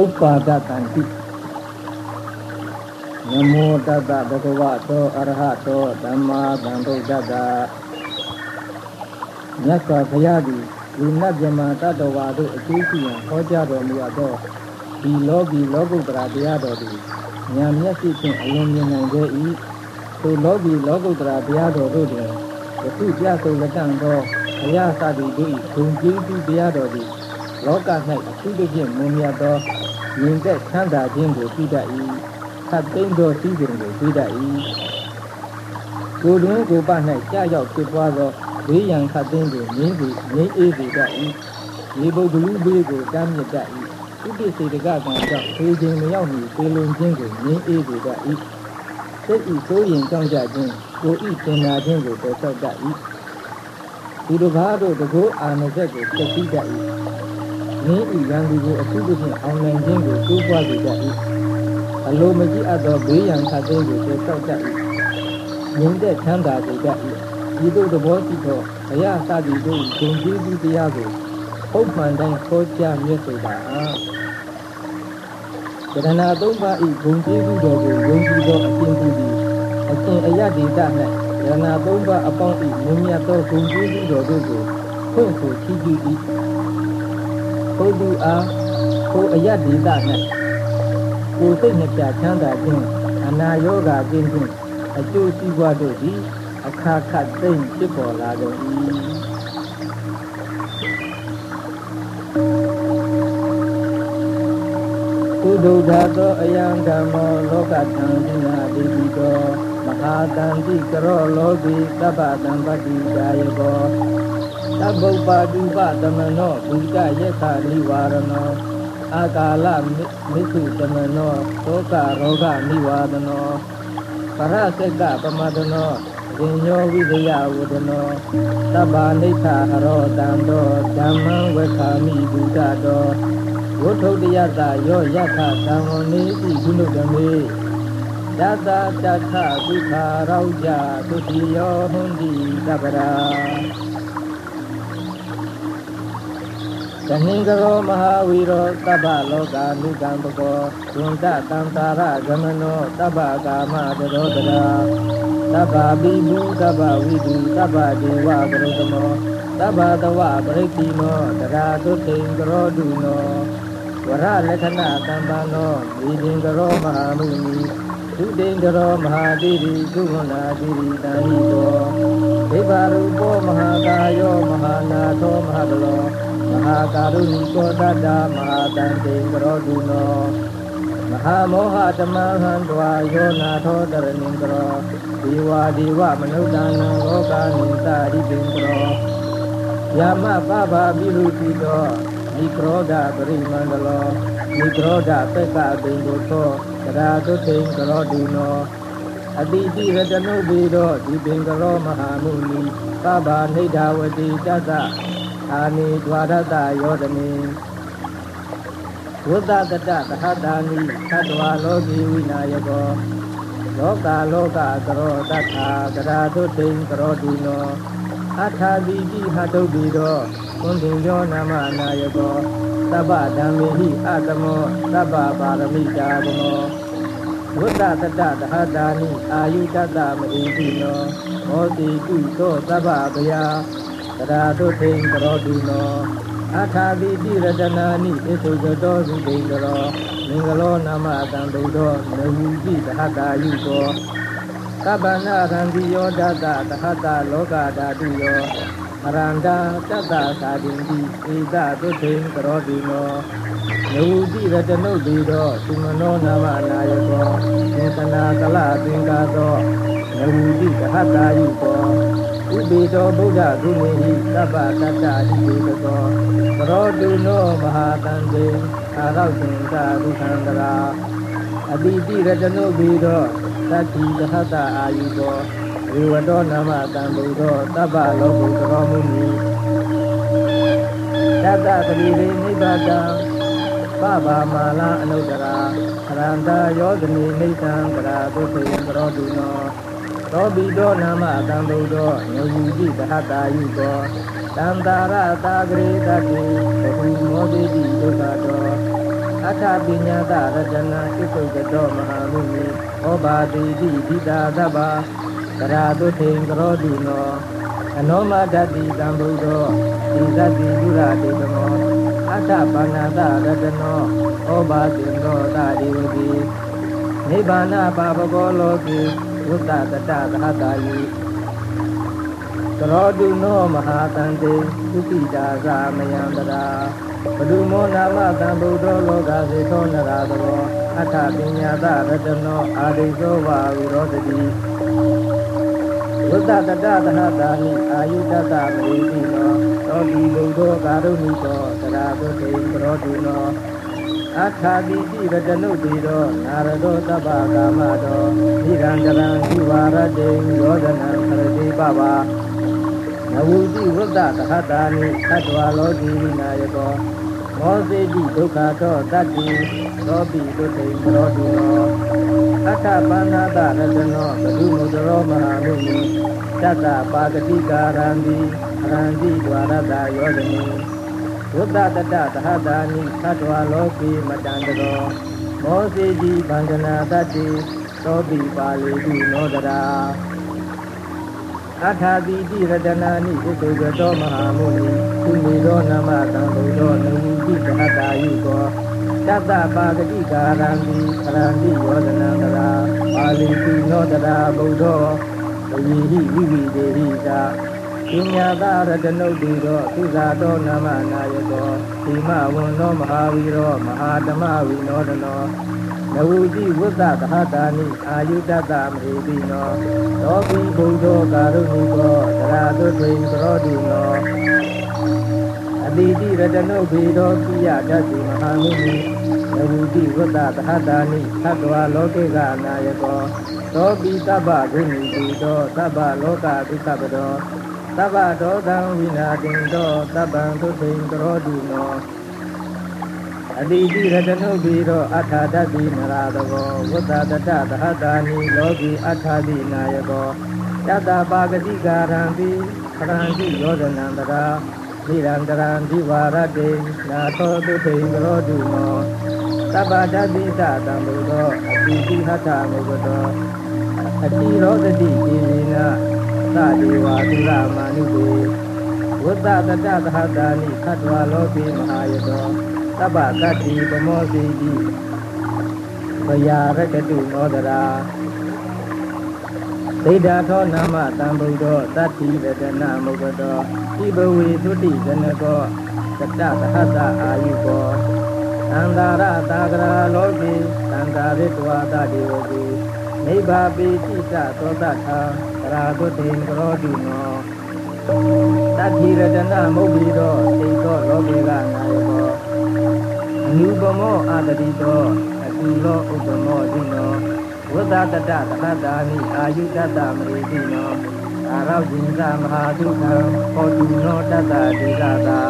ဥပ္ပါဒတံတိနမောတတ္တဘဂဝတောအရဟတောသမ္မာသမ္ဗုဒ္ဓတ္တမြတ်စွာဘုရားသည်ဒီနတ်မြမတတ္တဝါတို့အကျိုးရှိရန်ဟောကြားတော်မူအပ်သောဒီလောကီလောကုတ္တရာတရားတော်သည်ဉာဏ်မျက်စိဖြင့်အလွန်မြင်နိုင်ခဲ့၏ထိုလောကီလောကုတ္တရာတရားတော်တို့တွင်ယခုပြဆိုလက်တံသောအရာစသည်တို့၏ဂုံကျေးဇူးတရားတော်သည်လောက၌အထူးသဖြင့်မွန်မြတ်သော ဉာဏ်သက်ချမ်းသာခြင်းကိုပြုတတ်၏သတ်သိမ်းသောစည်းစိမ်ကိုပြုတတ်၏ကိုယ်တွင်ကိုယ်ပ၌ကြာရောက်ဖြစ်ပွားသောဘေးရန်ခတ်သိမ်းကိုငြင်းစီငြိမ်းအေးစေတတ်၏ဒီပုဂ္ဂလူဘေးကိုတမ်းမြစ်တတ်၏ဥပ္ပစေတကကံကြောင့်သေခြင်းမရောက်မီသေလွန်ခြင်းကိုငြင်းအေးစေတတ်၏စိတ်ဤဆိုရင်ကြောင့်ကြခြင်းကိုဤသင်္နာခြင်းကိုပယ်ဆောက်တတ်၏ဒီလိုဘာတို့တကောအာနဆက်ကိုသိသိတတ်၏ နင်းဤရန်သူကိုအထူးသဖြင့်အောင်နိုင်ခြင်းကိုတိုးပွားစေတတ်၏အလိုမကြည့်အပ်သောဘေးရန်ခတ်သိမ်းကိုပယ်ဆောက်တတ်၏ငြိမ်းသက်ချမ်းသာစေတတ်၏ဒီတို့သဘောရှိသောအရာစသည်တို့ဂုံကျေးဇူးတရားကိုပုပ်မှန်တိုင်းခေါ်ကြမြတ်ဆိုတာအားကရဏသုံးပါးဤဂုံကျေးဇူးတော်ကိုယုံကြည်သောအရှင်သူသည်အရှင်အယတ္တိတ၌ကရဏသုံးပါးအပေါင်းဤမြင့်မြတ်သောဂုံကျေးဇူးတော်တို့ကိုဖွင့်ဆိုချီးကျူး၏ ထိုသူအားထိုအယတ္တိတ၌ကိုယ်စိတ်နှပြချမ်းသာခြင်းအနာယောဂကင်းခြင်းအကျိုးစီးပွားတို့သည်အခါခတ်သိမ့်ဖြစ်ပေါ်လာကုန်၏ကုဒုဒသောအယံဓမ္မောလောကသံဃနာတိတိတောမဟာတန္တိကရောလောကိသဗ္ဗတံပတိကာယကော သဗ္ဗုပ္ပါတုပသမနောဘုဒ္ဓယက္ခနိဝရဏောအာကာလမိသုသမနောသောကရောဂနိဝါဒနောပရသက်ကပမဒနောဝိညောဝိဒယဝဒနောသဗ္ဗနိဋ္ဌဟရောတံတောဓမ္မံဝေခာမိဘုဒ္ဓတောဝုထုတ္တယတယောယထသံဝနေတိကုဏုတမေယတတထဒုက္ခရောကြသုတိယောဟွန်တိသဗ္ဗရာ တဏိကရောမဟာဝီရောသဗ္ဗလောကနုကံပကောဒွန်တတံသာရဂမနောသဗ္ဗကာမတရောတရာသဗ္ဗပိဘူသဗ္ဗဝိတုသဗ္ဗဒေဝကရုသမောသဗ္ဗတဝပရိတိနောတရာသုတိံကရောတုနောဝရလက္ခဏတံပန္နောဒီတိံကရောမဟာမုနိသုတိံကရောမဟာတိတိသုဝနာတိတိတံဟိတောဒေဝရူပောမဟာကာယောမဟာနာသောမဟာဘလော မဟာကာရုဏိကောတတ္တမဟာတံတေကရောတုနောမဟာမောဟတမဟံတွာယောနာသောတရဏိကရောဒီဝါဒီဝမနုဿာနံလောကနိတရိပိံကရောယမပပပိရုတိတောနိကရောဓပရိမန္တလောနိကရောဓပက္ကပိံကိုသောကရာတုတိံကရောတုနောအတိတိရတနုဘေသောဒီပင်ကရောမဟာမုနိသဗ္ဗနိဒာဝတိတတ္တအာနိဒွါရတယောဓမေဝတ္တတတသဟတာနိသတ္တဝါလောကီဝိနာယကောလောကလောကကရောတတ္ထာကရာတုတိံကရောတုနောအထာတိတိဟတုတ်တိသောကွန်တင်ယောနာမနာယကောသဗ္ဗဓမ္မေဟိအတမောသဗ္ဗပါရမိတာဘမောဝတ္တတတသဟတာနိအာယုတတမရိတိနောဟောတိကုသောသဗ္ဗဗယာ တရာတုထိန်ကရောတုနောအထာတိတိရတနာနိဣသုဇတောသုတိကရောမင်္ဂလောနာမတံတုသောနဝုတိသဟတာယုသောသဗ္ဗနာရံတိယောဒတသဟတာလောကဓာတုယောအရန္တာတတ္တသာတိတိဧတသုထိန်ကရောတုနောနဝုတိရတနုတ်တိသောသုမနောနာမနာယကောသင်္ကနာကလသင်္ကာသောနဝုတိသဟတာယုသော ဥပေသောဗုဒ္ဓဂုဏိဟိသဗ္ဗတတ္တဟိတေတသောသရောတုနောမဟာတံတေအာရောက်သင်္ကာဒုက္ခံတရာအတိတိရတနုဘေသောသတ္တိသဟတအာယုသောဝေဝတောနာမတံဘုသောသဗ္ဗလောကုတရောမုနိတတ္တပရိရေနိဗ္ဗာတံပဗာမာလာအနုတရာခရန္တာယောဇနိနိသံကရာသုခေကရောတုနော သောဘိတောနာမတံဘုသောညုတိသဟတာယုသောတံတာရတာဂရေတတိဘုမောတိတိဒုက္ခတောအထပညာတရတနာဣသုကတောမဟာမုနိဩဘာတိတိဒိတာသဗ္ဗတရာတုထိန်ကရောတုနောအနောမတတိတံဗုဒ္ဓောဒီသတိဒုရတေတမောအထပါဏာတရတနောဩဘာတိနောတာဒီဝတိနိဗ္ဗာနပါပကောလောကေ ဝတ္တတတသဟတာယိကရောတုနောမဟာတန်တေသုတိတာသမယံတရာဘဒုမောနာမတံဗုဒ္ဓောလောကစေသောနရာသောအထပညာတရတနောအာရိသောဝါဝိရောတတိဝတ္တတတသဟတာနိအာယုတတမရိတိနောသောတိဘုဒ္ဓောကာရုဏိသောတရာသုတေကရောတုနော အခါတိတိရတနုတိသောနာရတောတပ္ပကာမတောနိရန္တရံဇိဝရတေယောဇနံခရတိပပနဝုတိဝတ္တသဟတာနိသတ္တဝါလောကီနာယကောမောစေတိဒုက္ခသောတတ္တိသောပိတုတေကရောတုနောအထပါဏာတရတနောဘဒုမုဒရောမဟာမုနိတတ္တပါကတိကာရံတိအရန္တိဒွါရတယောဇနိ ဝတ္တတတသဟတာနိသတ္တဝါလောကေမတန္တရောမောစေတိဗန္ဒနာတတ္တိသောပိပါလေတုနောတရာအထာတိတိရတနာနိဣတုဇတောမဟာမုနိသူမိသောနမတံဘုဒ္ဓောနုမိတိသဟတာယုကောတတ္တပါကတိကာရံတိခရန္တိယောဇနံတရာပါလိတိနောတရာဘုဒ္ဓောဝိဟိဝိဝိတေဟိသာ ပညာသာရတနုတိသောသုဇာတောနာမနာယကောဒီမဝန္နောမဟာဝီရောမဟာဓမ္မဝိနောဒနောနဝုတိဝတ္တသဟတာနိအာယုတတမဟိတိနောသောပိဘုဒ္ဓောကာရုဏိကောသရာတုထိန်ကရောတိနောအတိတိရတနုခေသောပိယတတိမဟာမုနိနဝုတိဝတ္တသဟတာနိသတ္တဝါလောကေကအနာယကောသောပိတဗ္ဗဂုဏိတိသောသဗ္ဗလောကဒုက္ခပတော သဗ္ဗဒောသံဝိနာတင်သောသဗ္ဗံသုထိန်ကရောတိနောအတိတိရတနုပိသောအထာတတိနရာတကောဝတ္တတတသဟတာနိလောကီအထာတိနာယကောတတပါကတိကာရံတိခရံတိယောဇနံတရာနိရန္တရံဒီဝရတေနာသောတုထိန်ကရောတိနောသဗ္ဗတတိသတံဘုသောအတိတိဟထမုဂတောအတိရောတတိကိရိနာ သဒေဝသုရမာနုတေဝတ္တတတသဟတာနိခတ္တဝလောကေမဟာယတောသဗ္ဗတတ္တိပမောစီတိဘယာရကတုနောဒရာဒိဋ္ဌာသောနာမတံဗုဒ္ဓောတတ္တိရတနာမုဂတောဣဘဝေသုတိဇနကောတတသဟတအာယုကောသန္တာရတာဂရာလောကေသန္တာရိတဝါတတိဝတိနိဗ္ဗာပိတိတသောတထာသ ရာတုတေကရောတိနောတတ္တိရတနာမုတ်ပြီးတော့သိသောလောကေကနာယောအနုပမောအာတတိတောအကုလောဥပမောတိနောဝတ္တတတသဟတာနိအာယုတတမရိတိနောအာရောဇိင်္ဂမဟာဒုက္ခံဟောတုနောတတတိကတာ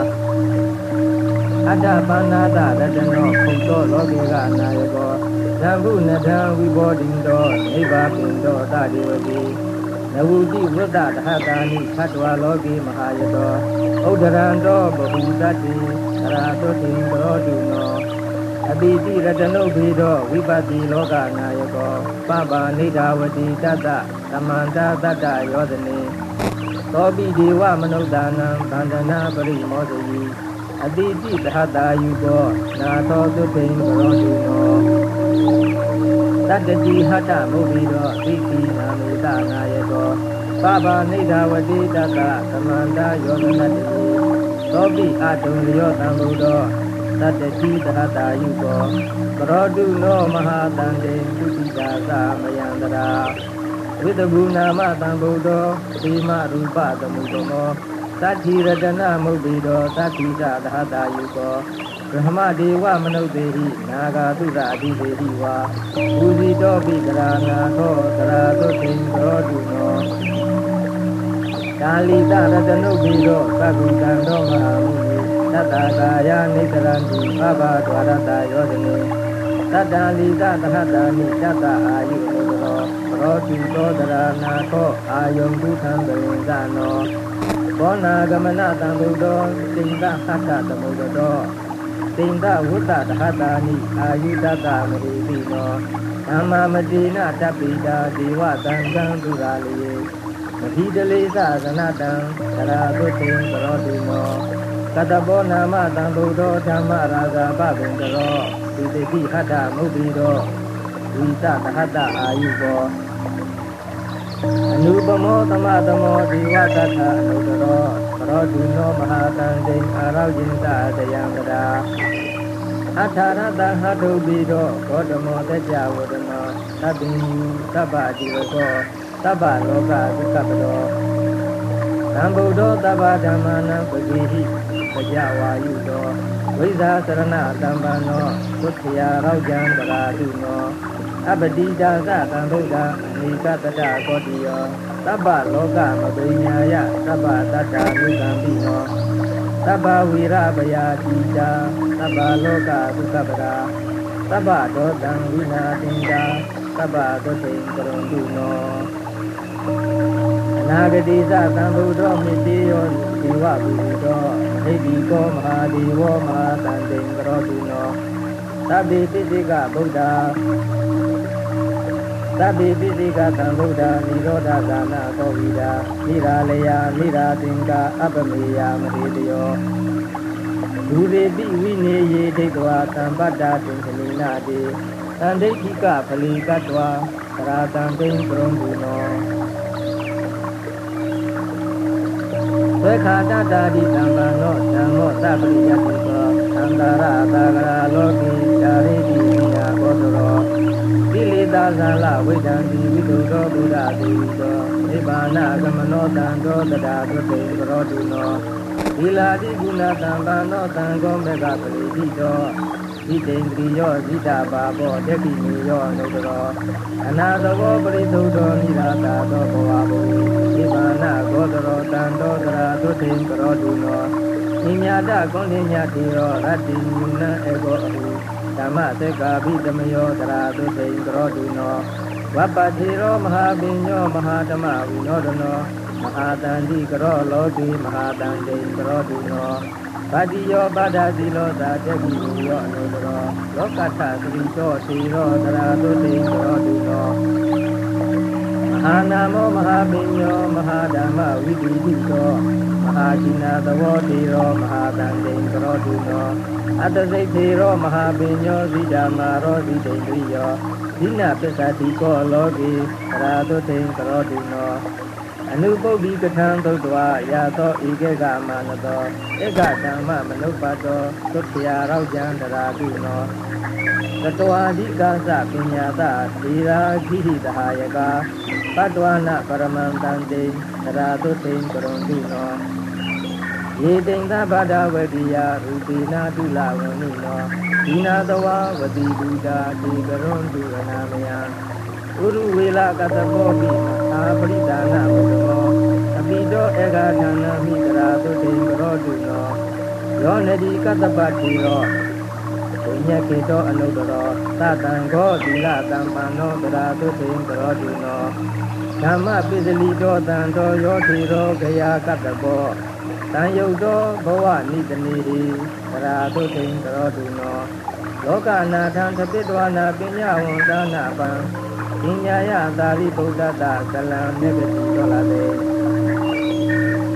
အတ္တပါဏာတရတနောခုသောလောကေကနာယကောသံဃုနထံဝိဘောဓိတောနိဗ္ဗာပိတောတတိဝတိန ဝုတိဝတ္တသဟတာနိသတ္တဝါလောကေမဟာယတောဥဒ္ဒရံတောဘဟုတတ္တိသရာတုတိံတောတုနောအတိတိရတနုဘေသောဝိပတိလောကနာယကောပပနိဒာဝတိတတ္တသမန္တာတတ္တယောဇနေသောပိဒေဝမနုဿာနံသန္တနာပရိမောဇယိအတိတိသဟတာယုကောနာသောသုတိံကရောတုနော တတ္တတိဟတမုပိသောသိတိနာမေတနာယကောပပနိဒာဝတိတတ္တသမန္တာယောဇနတိသောပိအတုံလျောတံဘုသောတတ္တတိသဟတာယုကောကရောတုနောမဟာတန္တေသုတိတာသမယန္တရာဝိတဘူနာမတံဘုသောတိမရူပသမုတမောသတ္တိရတနာမုတ်တိသောသတ္တိသသဟတာယုကော ဗြဟ္မဒေဝမနုဿေဟိနာဂာသုရအတိဒေဟိဝါဘူဇိတောပိကရာနာသောသရာသုတိံသောတုနောကာလီတရတနုပိသောသဗ္ဗံတံသောမဟာမုနိတတ္တကာယနိတရံတိဘဘဒွါရတယောဇနေတတ္တလီတသဟတာနိတတ္တအာယုသောရောတိသောတရာနာသောအာယုံတုထံပရိသနောဘောနာဂမနတံဘုဒ္ဓောစိန္ဒဟတ္တသမုဒ္ဒော တိန်တဝတ္တတဟတာနိအာယုတတမရိတိနောဓမ္မမတိနတပိတာဒေဝတံကံသူရာလေမတိတလေသသနတံသရာသုတိံကရောတိနောကတဘောနာမတံဗုဒ္ဓဓမ္မရာဇာပပင်ကရောဒီတိဟတ္တမုတ်တိတော်ဝိတတဟတအာယုဘောအနုပမောသမသမောဒီဝတ္တထအနုတရော ကရောတိနောမဟာတံတိအာရောကျင်တတယံကရာအထာရတဟတုပိသောဂေါတမောတကြဝဒနောသဗ္ဗညုသဗ္ဗဒီဝကောသဗ္ဗလောကသက္ကပတောသံဗုဒ္ဓသဗ္ဗဓမ္မာနံပဂိဟိတကြဝါယုတောဝိဇာစရဏတံပန္နောသုခရာရောက်ကြံတရာတုနော အပတိဒါသတံဗုဒ္ဓအနိကတတကောတိယောသဗ္ဗလောကမပညာယသဗ္ဗတတ္တာမြုကံပိနောသဗ္ဗဝိရပယာတိတာသဗ္ဗလောကဒုက္ခပရာသဗ္ဗဒောတံဝိနာတင်တာသဗ္ဗသုတိံကရုံတုနောအနာဂတိသသံဗုဒ္ဓမြစ်တိယောဒီဝဝိတောဟိတိကောမဟာဒီဝမဟာတန်တိံကရောတုနော သဗ္ဗေတိတိကဗုဒ္ဓသဗ္ဗေပိစိကသံဗုဒ္ဓនិရောဓသာနာသောဝိဒာမိရာလယမိရာသင်္ကာအပမေယမရေတယောဒူရေပိဝိနေယေဒိဋ္ဌဝါသံပတ္တာတင်္ခလိနာတိသံဒိဋ္ဌိကဖလီကတ္တဝါသရာတံတိံကရုံဘူနောသက္ခာတတာတိတံပံနောဓမ္မောသပရိယတိသောသ န္တာရသာဂရာလောကိဓာရိတိညာဘောတရောကိလေသာဇာလဝိဒံတိဝိတုသောဘုရားတိသောနိဗ္ဗာနကမနောတံသောတရာသုတေကရောတုနောသီလာတိကုဏတံပံနောတံကောမေကပရိတိသောဣတိန္တိယောဇိတာပါဘောတက်တိမေယောနုတရောအနာသဘောပရိသုသောနိရာတာသောဘဝဘုနိဗ္ဗာနဂောတရောတံသောတရာသုတေကရောတုနော နိမြာတကုဏိညာတိရောရတ္တိညုနံဧကောအဟုဓမ္မသက္ကာပိတမယောတရာသုတေကရောတုနောဝပ္ပတိရောမဟာပိညောမဟာဓမ္မဝိနောဒနောမဟာတန္တိကရောလောကိမဟာတန္တိကရောတုနောဗတိယောဗဒသီလောသာတက်ပြီယောအနုတရောလောကထသတိတောသေရောတရာသုတေကရောတုနောမဟာနာမောမဟာပိညောမဟာဓမ္မဝိတိတိတော မဟာရှိနာသဝတေရောမဟာတန္တိကရောတုနောအတ္တစိတ်သေရောမဟာပိညောဇိဓမ္မာရောဇိတိတိယောဒိနာပစ္စတိကောလောကေတရာသုတေကရောတုနော အနုပုဒ္ဓိကထံသုတ်တော်ရာသောဧကေကမနတောဧကဓမ္မမနုပတောသုတ်ရာရောက်ကြံတရာတုနောတတဝါဓိကာသပညာတဒေရာခိဟိတဟာယကပတ္တဝနာပရမန္တန်တေတရာသုတေကရုံတုနောယေတိန်သဗ္ဗဒဝတိယရူပိနာတုလဝဏိနောဒီနာတဝဝတိတုတာတေကရုံတုရဏမယ ဥရုဝေလကတဘောပိအာပရိဒါနဘုဒ္ဓမောအပိတောဧကဌာနာမိတရာသုတေကရောတုနောယောနတိကတ္တပတိရောဘုညကေတောအနုတရောသတံခောသီလတံပန္နောတရာသုတေကရောတုနောဓမ္မပိစလိတောတံတောယောတိရောဂယာကတ္တဘောတံယုတ်သောဘဝနိတနေတိတရာသုတေကရောတုနောလောကနာထံသတိတဝနာပညာဝန္ဒနာပံ ပညာယသာရိပုတ္တတကလံမေဂတိတော်လာတဲ့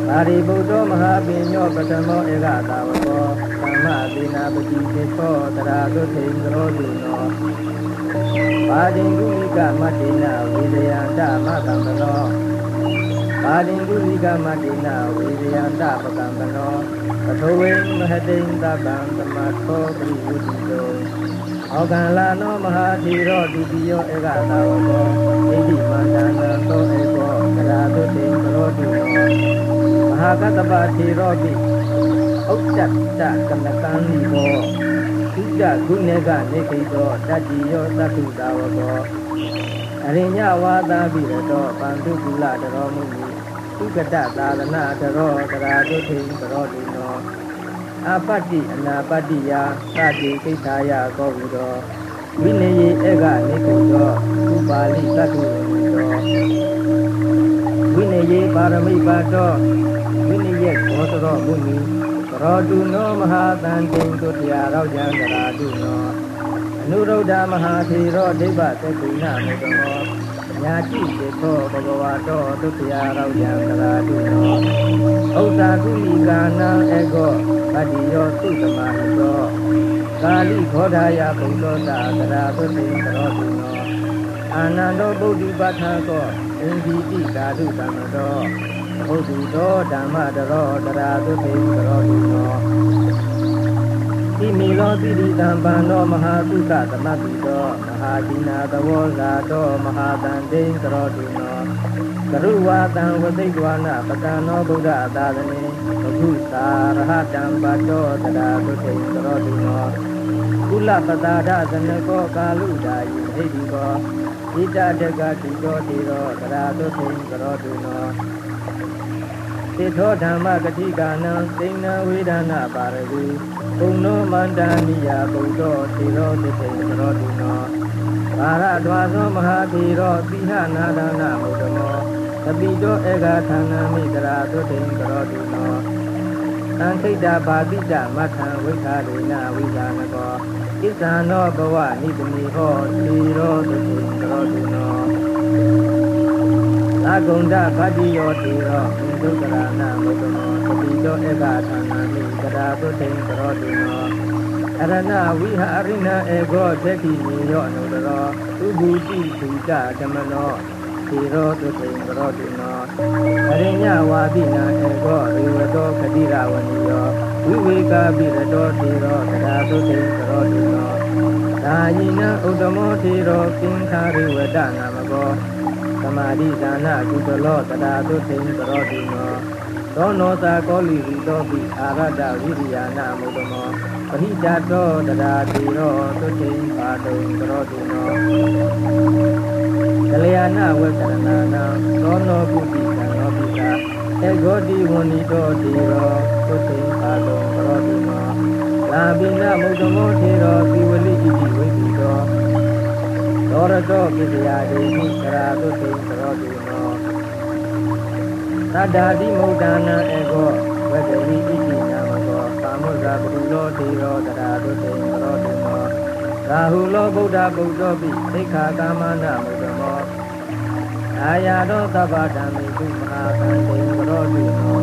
ပါရိပုတ္တမဟာပညောပထမောဧကသာဝကောသမ္မာသေနာပတိသေသောတရာသုထေကရောတုနောပါတိကုလိကမတ္တိနာဝိရယန္တမတံပနောပါတိကုလိကမတ္တိနာဝိရယန္တပကံပနောပထိုဝေမဟတိန်တပံသမသောပရိဝုတိတော ဩကံလာနောမဟာသီရောဒုတိယောဧကသာဝကောဣတိမန္တန္တသောဧကောကရာတုတေကရောတုနောမဟာကတ္တပသီရောပိဥဒ္ဒတကနကံနိဘောဣဒဂုဏေကနေခိတောတတ္တိယောသတ္တုသာဝကောအရိညဝါသာပိရတောပန္တုကုလတရောမုနိဥကတသာသနာတရောကရာတုတေကရောတုနော အပတ္တိအနာပတ္တိယသတိကိဋ္ဌာယကောဟုသောဝိနည်းဧကနေကုသောဥပါလိသတ္တုဝေသောဝိနည်းပါရမိပါတောဝိနည်းဘောတရောမုနိကရောတုနောမဟာတန်တိတုတ္တရာရောက်ကြံတရာတုနောအနုရုဒ္ဓမဟာธีရောဒိဗ္ဗသက္ကုဏမေတ္တော ညာတိတေသောဘဂဝါတောတုတ္တရာရောက်ကြံတရာတုနောဥစ္စာကုမိကာနံဧကောဗတ္တိယောသုတမဟတောကာလိခောဓာယဘုဒ္ဓတာတရာသုတိတရောတုနောအာနန္ဒောဗုဒ္ဓပဋ္ဌာကောအင်ဒီတိဓာတုတမတောဘုဒ္ဓတောဓမ္မတရောတရာသုတိတရောတုနောိမိလောတိတိတံပန္နောမဟာသုခသမတိတောမဟာဒီနာသဝောဇာတောမဟာတန် တိံကရောတုနောကရုဝါတံဝသိကွာနပကံနောဗုဒ္ဓသာသနေဘုသာရဟတံပတောတရာသုတိံကရောတုနောကုလပတာဒသနကောကာလုဒာယိဟိတိကောဣတတကတိတောတိရောတရာသုတိံကရောတုနောသေသောဓမ္မဂတိကာနံသိဏဝေဒနာပါရဝီဘုံနောမန္တနိယဘုဒ္ဓသေရောတိတေသရောတုနော ဘာရဒွာသောမဟာသီရောတိဟနာဒနာမုဒ္ဓမောသတိတောဧကသန္နမိတရာသုတိံသရောတုနောသံခိတပါတိတမထံဝိခာရိနဝိဇာနကောဣဇာနောဘဝနိတမိဟောသေရောတိတေသရောတုနောအဂုံဒဗတ္တိယောတိရောဣဒုက္ကရဏမုဒ္ဓမောသတိတောဧကဌာနာမိကရာသုတိံကရောတိနော အရဏဝိဟာရိဏဧကောသေတိနိယောအနုတရောဥဘူတိဒုတဓမ္မနောသေရောသုတိံကရောတိနောအရိညဝါတိနာဧကောရေဝတောခတိရဝနိယောဝိဝေကပိရတောသေရောကရာသုတိံကရောတိနောဒါယိနဥဒ္ဓမောသေရောကိင်္ခာရိဝဒနာမကောသမာဓိဒါနကုသလောတရာသုသိံကရောတိနောသောနောသာကောလိဟိတောပိအာရတဝိရိယာနာမုဒ္ဓမော ပရိဒတောတရာတိရောသုသိံပါတုံကရောတိနောကလျာဏဝေကရဏနာသောနောပုတိကံရောပိတာေဂောတိဝဏိတောတိရောသုသိံပါတုံကရောတိနောလာပိနမုဒ္ဓမောထေရောသီဝလိဣတိဝိတိတောသောရတောပိစယာဒေမိကရာသုတိံကရောတိနောသတ္တာတိမုဒ္ဒနာဧကောဝေတဝိဣတိနာမကော ကာမုဇာပရိလောတိရောတရာသုတိံကရောတိနောရာဟုလောဗုဒ္ဓဗုဒ္ဓပိသိက္ခာကာမနာမုဒ္ဓမောအာယာတောသဗ္ဗဓမ္မိတုမဟာသံတိံကရောတိနော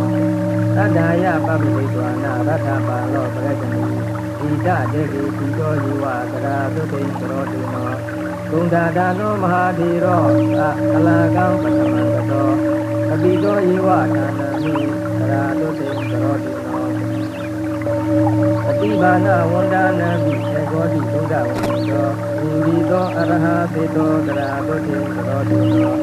သတ္တာယပပိဝိတွာနာရထပါလောပရဇနိဣဒတေကိတိတောယဝတရာသုတိံကရောတိနောဂုံဒါဒါနောမဟာဓီရောအလာကံပထမံတောအပိတောယေဝဒါနမိသရာတုတေကရောတိနော အတိဘာနာဝန္ဒနာမိသေကောတိဒုဒ္ဒဝန္တောဝိရိသောအရဟသေတောသရာတုတေကရောတိနော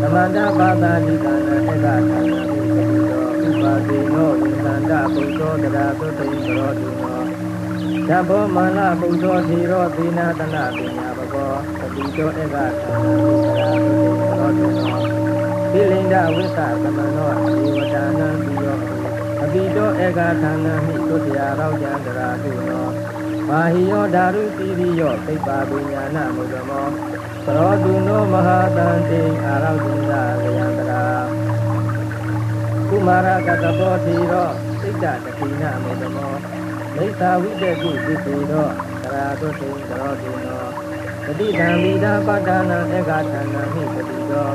သမန္တပါတာတိကာနဧကဌာနာမိသတိတောဥပါတိနောဝိသန္တပုတ္တောသရာတုတေကရောတိနောသဗ္ဗမန္လပုတ္တောธีရောသေနာတနာပညာဘဂောသတိတောဧကဌာနာမိသရာတုတေကရောတိနောပိလိန္ဒဝိသသမနောဒေဝတာနံပိယော အပိတောဧကဌာနမိသုတရာရောက်ကြံတရာတုနောမာဟိယောဓာရုတိရိယောသိပ္ပါပညာနာမုဒ္ဓမောသရောတုနောမဟာတန်တိအာရောက်ကြံတရယံတရာကုမာရကတဘောတိရောစိတ်တတတိနာမုဒ္ဓမောမိစ္ဆာဝိတ္တကုသစ္စေသောတရာတုတိံသရောတုနောတတိတံမိဒာပတ္တနာဧကဌာနမိတတိတော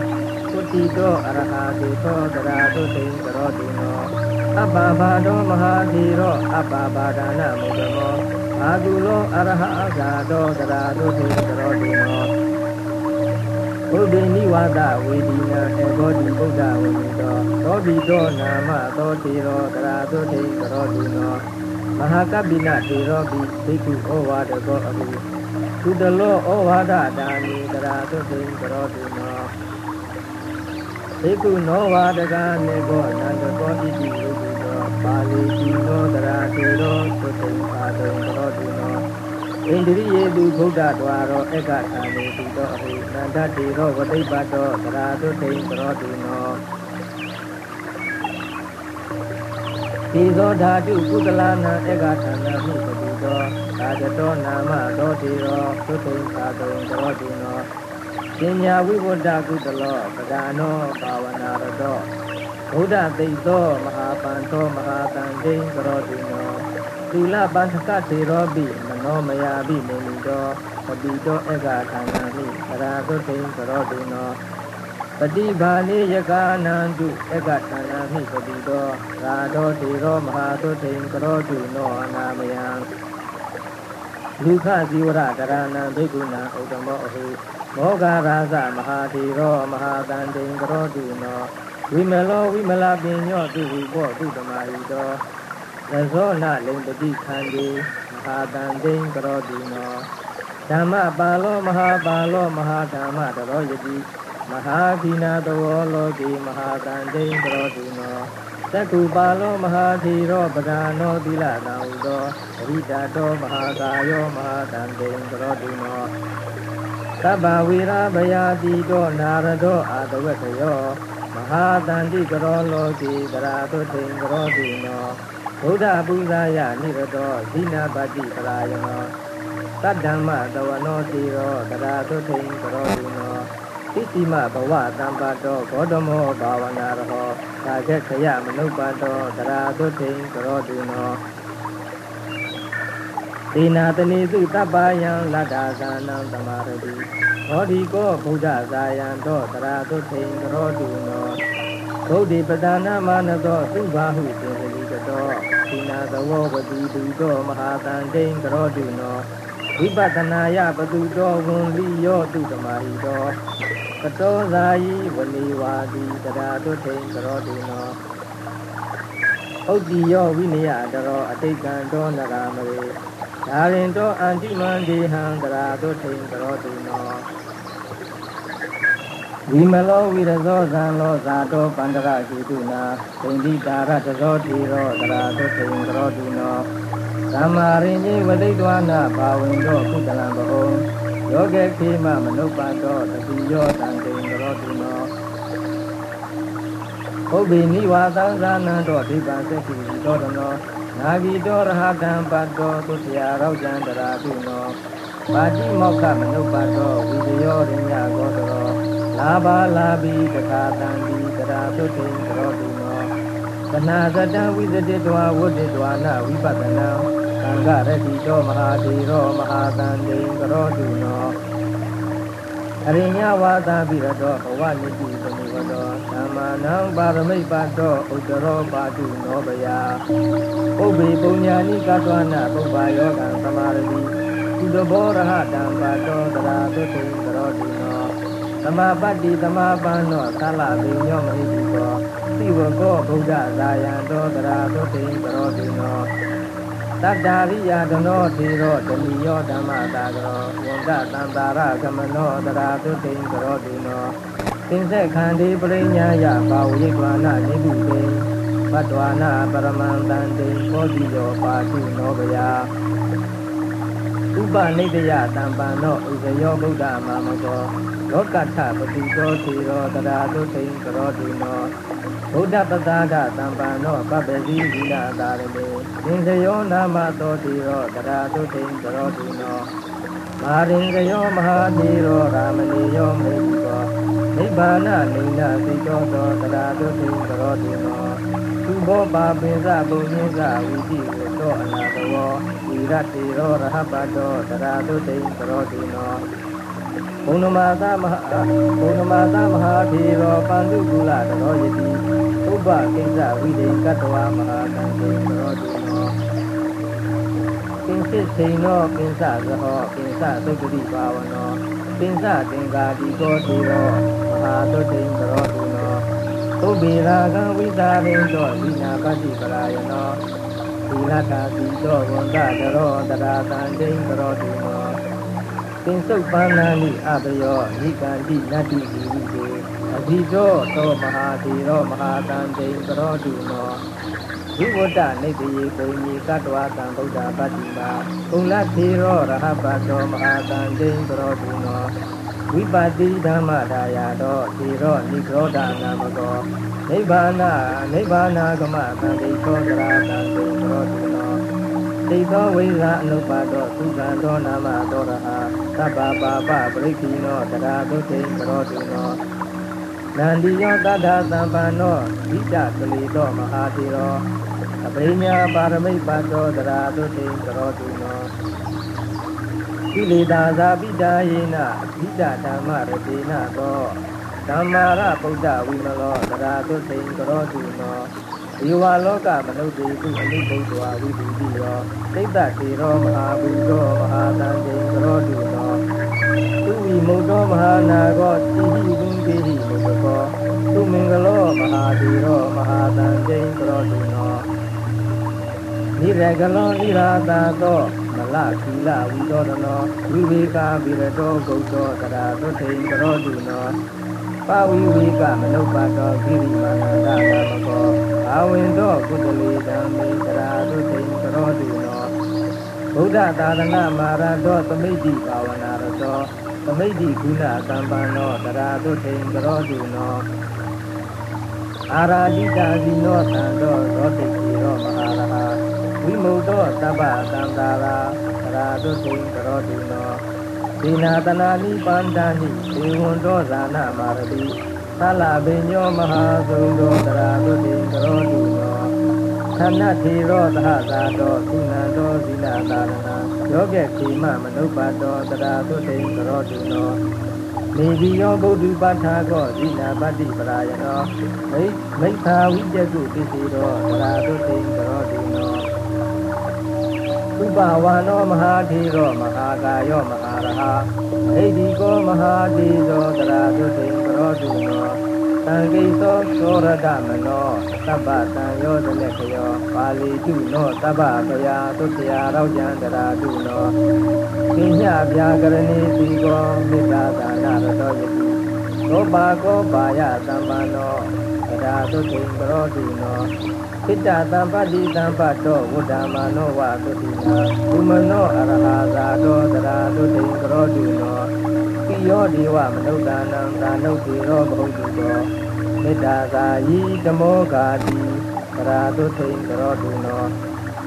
သုတိတောအရဟတိသောတရာတုတိံကရောတိနော အပ္ပဘာတောမဟာသီရောအပ္ပဘာဒနာမုဒ္ဓမောအာကုလောအရဟဇာတောတရာတုတိံကရောတိနောဘုဒ္ဓနိဝါဒဝေဒီနာဧဘောတိဗုဒ္ဓဝေဒီတောသောဘိတောနာမသောတိရောတရာတုတိံကရောတိနောမဟာကပိနတေရောပိဒိက္ခုဩဝါဒကောအမိသုတလောဩဝါဒတာနိတရာတုတိံကရောတိ နောေကုနောဝါဒကနေကောနန္တကောဣတိဝိတုသောပါဠိတိသောတရာတေရောသုတိပါဒံသောတိနောဣန္ဒြိယေတုဗုဒ္ဓတွာရောဧကထာနေတိသောအဟိနန္တတေရောဝတိပတ်သောတရာသုတိသောတိနောဒီသောဓာတုကုသလနာဧကထာနာမိပတိသောသာတတောနာမသောတိရောသုတိပါဒံသောတိနော ပညာဝိဘုဒ္ဓကုသလောပဒါနောဘာဝနာရတောဗုဒ္ဓသိသောမဟာပန္သောမဟာတန်တိကရောတိနောသီလပန္သကသေရောပိမနောမယာပိနေမိတောပတိတောဧကဌာနာမိသရာသုတိကရောတိနောပฏิဘာလေယကာနန္တုဧကဌာနာမိပတိတောရာတော်သေရောမဟာသုတိကရောတိနောအနာမယံ လူခဇီဝရတရဏံဘိက္ခုနံဥတ္တမောအဟုမောဂရာဇမဟာတိရောမဟာတန်တိကရောတိနောဝိမလောဝိမလာပင်ညောတုဟိဘောတုတမဟိတောရဇောနလိန်ပတိခန္ဒီမဟာတန်တိကရောတိနောဓမ္မပါလောမဟာပါလောမဟာဓမ္မတရောယတိမဟာခိနာတဝောလောကိမဟာတန်တိကရောတိနော သက္ခုပါလောမဟာသီရောပဒာနောသီလတံဥသောအရိတာတောမဟာကာယောမဟာတန်တိကရောတိနောသဗ္ဗဝိရာဘယာတိတောနာရတောအာတဝတ္တယောမဟာတန္တိကရောလောကိတရာတုထိန်ကရောတိနောဘုဒ္ဓပူဇာယနိရတောဇိနာပတိပရာယနောတတ္တမ္မတဝနောတိရောတရာတုထိန်ကရောတိနော ဣတိမဘဝတံပါတောဂေါတမောဘာဝနာရဟောကာခက်ခယမနုပါတောတရာတုထိန်ကရောတိနောဒေနာတနိစုတပ္ပယံလတ္တာဇာနံသမာရတိဟောဒီကောဗုဒ္ဓဇာယံတော့တရာတုထိန်ကရောတုနောဗုဒ္ဓပဒနာမနသောသုဘာဟုတေဟလိကတောသီနာသဝဝတိတုတောမဟာတန်တိန်ကရောတုနော ဝိပဿနာယပတုတောဝန်လိယောတုတမဟိတောကတောဇာယီဝနေဝါတိတရာတုထိန်ကရောတုနောဥဒ္တိယောဝိနယတရောအတိတ်ကံတောနဂမရေဒါရင်တောအန္တိမန္တိဟံတရာတုထိန်ကရောတုနောဝိမလောဝိရဇောဇံလောဇာတောပန္တရဟိတုနာဒိဋ္ဌိတာရတဇောတိရောတရာတုထိန်ကရောတုနော သမ္မာရိညေဝသိတဝနာဘာဝင်တောကုတလံဘဟုံယောဂေခေမမနုပတောတတိယောတံတိန်ကရောတုနောဘုဗ္ဗေနိဝါသံသာနံတောဒိပံစေတိတောတနောနာဂီတောရဟတံပတ္တောသုတရာရောဇံတရာတုနောပါတိမောက္ခမနုပတောဝိဇယောရိညဂောတရောလာဘာလာဘိတခာတံဒီတရာသုတိံကရောတုနော သနာဇတံဝိဇတိတဝဝုဒိတဝနာဝိပဿနာသံဃရတိတောမဟာတိရောမဟာတံတိံကရောတုနောအရိညာဝါသပိရတောဘဝနိတိသမိဝတောသမ္မာနံပါရမိတ်ပါတောဥတ္တရောပါတုနောဘယပုဗ္ဗေပုညာနိကတောနာပုဗ္ဗယောကံသမာရတိကုသဘောရဟတံပါတောတရာသုတိံကရောတုနောသမပတ္တိသမပန္နောသလပိညောမဟိတိကော သိဝကောဗုဒ္ဓဇာယံတောတရာသုတိံကရောတုနောတတ္တာရိယဒနောသေရောဓမိယောဓမ္မတာကရောဝန္တတံတာရကမနောတရာသုတိံကရောတုနောသင်္ဆက်ခန္ဒီပရိညာယဘာဝိကွာနာနိတုတေဘတ်ဝါနာပရမန္တံတေခောတိယောပါတုနောဘယဥပနိတယတံပန္နောဥဇယောဗုဒ္ဓမာမကောလောကထပတိတောသေရောတရာသုတိံကရောတုနော ဗုဒ္ဓပသာဒတံပန္နောပပ္ပတိဝိနာတာရမေသင်္ဇယောနာမတောတိရောတရာသုတိံကရောတုနောမာရင်ဇယောမဟာတိရောရာမဏေယောမေတိကောနိဗ္ဗာနလိဏသိတောသောတရာသုတိံကရောတုနောသူဘောပါပိစဘုံညင်းစဝိတိဝတောအနာတဝောဝိရတိရောရဟပတောတရာသုတိံကရောတုနော ဘုံနမသမဟာဘုံနမသမဟာထေရောပန္တုကုလတရောယတိဥပကိစ္စဝိဒိကတဝမဟာတံတေရောတုနောပင်စစ်စိန်နောပင်စသဟောပင်စသုတ္တိပါဝနောပင်စသင်္ကာတိကောတိရောမဟာသုတိံကရောတုနောသုဗေရာကံဝိသရိံတောဝိနာပတိပရာယနောသီလကာတိတောဝန္တတရောတရာတံတိံကရောတုနော သင်္စုတ်ပန္နာနိအပယောနိကန္တိနတ္တိဟိဝိတေအဓိတောတောမဟာတိရောမဟာတံတိံကရောတုနောဝိဝတ္တနေတယေပုံညေကတ္တဝသံဗုဒ္ဓပတ္တိမာကုလသေရောရဟပတောမဟာတံတိံကရောတုနောဝိပါတိဓမ္မဒါယတောသေရောနိကရောဒနာမကောနိဗ္ဗာနနိဗ္ဗာနာကမသံတိသောတရာတံတိံကရောတုနောတိသောဝိဇာအနုပါတောသုဇံသောနာမတောရဟ သဗ္ဗပါပပရိခိနောတရာသုတိံကရောတုနောဝနန္ဒီယောတတ္ထသံပန္နောဣဒကလေသောမဟာတိရောအဘိညာပါရမိတ်ပတ်တော်တရာတုတိကရောတုနောကိလေသာဇာပိတာယေနဣဒဓမ္မရတေနသောဓမ္မာရဗုဒ္ဓဝိမလောတရာတုတိကရောတုနော ဒီဝါလောကမနုဿေတုအနုဘုဒ္ဓဝါဝိတုတိယောစိတ်တတေရောမဟာဘုသောမဟာတန်တေကရောတုနောသူဝိမုတ်တော်မဟာနာကောတိဟိဝိပိဟိမုတ်ကောသူမင်္ဂလောမဟာတိရောမဟာတန်တေကရောတုနောနိရကလောနိရာတာသောမလသီလဝိသောတနောဝိဝေကာပိရတောဂုတ်သောတရာသုထိန်ကရောတုနော ပဝိဝေကမနုပါတောဂိရိမာနန္ဒကာမကောအာဝင်သောကုတလေဓမ္မေတရာသုထိန်ကရောတုနောဗုဒ္ဓသာသနာမာရသောသမိတ္တိဘာဝနာရသောသမိတ္တိကုဏကံပန္နောတရာသုထိန်ကရောတုနောအာရာတိတာဇိနောတံသောရောတိတိရောမဟာရဟဝိမု ക്തോ သဗ္ဗတံတာရာသရာတုသိကရောတုနော ဒီနာတနာနိပန္တာနိဒေဝံတောဇာနာမာရတိသလဗိညောမဟာသုံတောသရာတုသိကရောတုနောသနထေရောသဟဇာတောသုဏံတောဇိနာတာရဏယောဂေခေမမနုပတောသရာတုသိကရောတုနောနေဒီယောဗုဒ္ဓပါထာကောဇိနာပတိပရာယနောမိမိသာဝိကျကုပိစီရောသရာတုသိကရောတုနော ဥပဝါနောမဟာထေရောမဟာကာယောမဟာရဟဟိတိကောမဟာတိသောတရာတုသိကရောတုနောသံဃိသောသောရဒမနောသဗ္ဗတံယောတလက်ခယောပါဠိတုနောသဗ္ဗဗယာသုတရာရောက်ကြံတရာတုနောကိညဗျာကရဏီသီကောမေတ္တာဒါနရတောယတိသောပါကောပါယသမ္ပန္နောတရာတုသိကရောတုနော ဣတ္တသံပတိသံပတ်တောဝုဒ္ဓမာနောဝသုတိနာဘုမနောအရဟသာတောတရာတုတိကရောတုနောပိယောဒေဝမနုဿာနံသာနုတေရောဘုဒ္ဓတောမေတ္တာသာယီတမောဂာတိတရာတုတိကရောတုနော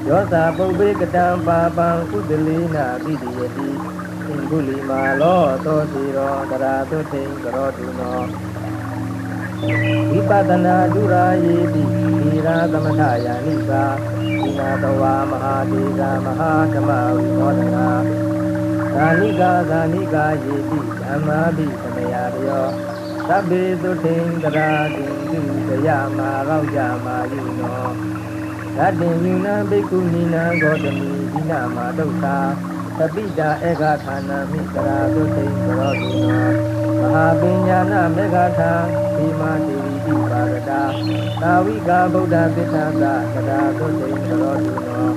ယောသာပုပ္ပေကတံပါပံဥဒလိနာပိတိယတိသင်္ကုလီမာလောသောတိရောတရာတုတိကရောတုနော ဝိပဿနာဒုရာယေတိသီရာသမထယာနိသာဒီနာတဝါမဟာဒေဇာမဟာဓမ္မဝိမောဒနာဇာနိကာဇာနိကာယေတိဓမ္မာပိသမယရယောသဗ္ဗေသုထိန်တရာတိတုဇယမာရောက်ကြမာယုနောရတ္တင်ယူနံဘိက္ခုနိနံဂောတမိဒီနာမာဒုက္ခသပိတာဧကဌာနာမိတရာသုထိန်ကရောတုနောမ ဟာပညာနာမေဃထာဒီမာတိတိပါရတာသာဝိကဗုဒ္ဓသစ္စာသသဒာသုတိံကရောတုနော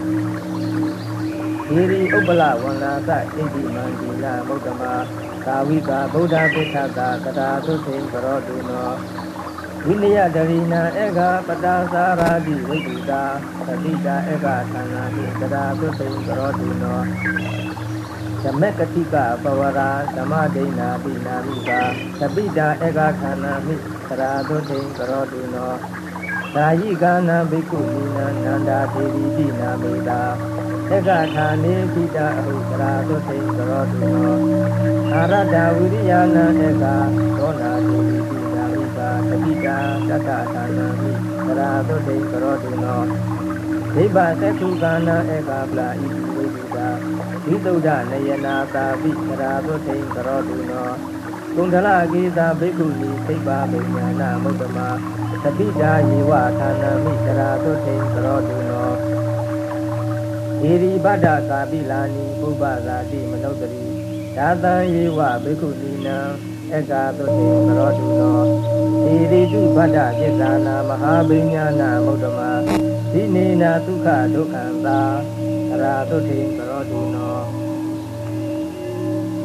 ဒီရိဥပ္ပလဝန္နာသဣတိမန္တိလဗုဒ္ဓမာသာဝိကဗုဒ္ဓသစ္စာသသဒာသုတိံကရောတုနောဝိနယတရိနာဧကပတာသာရာတိဝိတုတာသတိတာဧကသန္နာတိသဒာသုတိံကရောတုနော ဓမ္မကတိကပဝရာဓမ္မဒိဏာပိနာမိကာသပိတာဧကခန္နာမိသရာသုထိန်ကရောတုနောသာယိကာနာဘိက္ခုနိနာနန္ဒာဒေဝီတိနာမေတာဧကဌာနေပိတာအဟုသရာသုထိန်ကရောတုနောအာရတဝိရိယနာဧကသောနာဒေဝီတိနာမိကာသပိတာတတ္တဌာနာမိသရာသုထိန်ကရောတုနောဒိဗ္ဗသက္ခုကာနာဧကပလာဣတိဝိတုတာ ဝိတုဒ္ဓနယနာသာပိသရာသုထိန်ကရောတုနောကုန္ထလကေသာဘိက္ခုနိသိပ္ပါပညာနာမုဒ္ဓမာသတိတာယေဝဌာနာမိသရာသုထိန်ကရောတုနောဧရိဗဒ္ဒကာပိလာနိပုပ္ပဇာတိမနုဿရိဒါသံယေဝဘိက္ခုနိနံဧကာသုထိန်ကရောတုနောဧရိတုဗဒ္ဒပိစ္ဆာနာမဟာပညာနာမုဒ္ဓမာဒီနေနာဒုက္ခဒုက္ခံသာသရာသုထိန်ကရောတုနော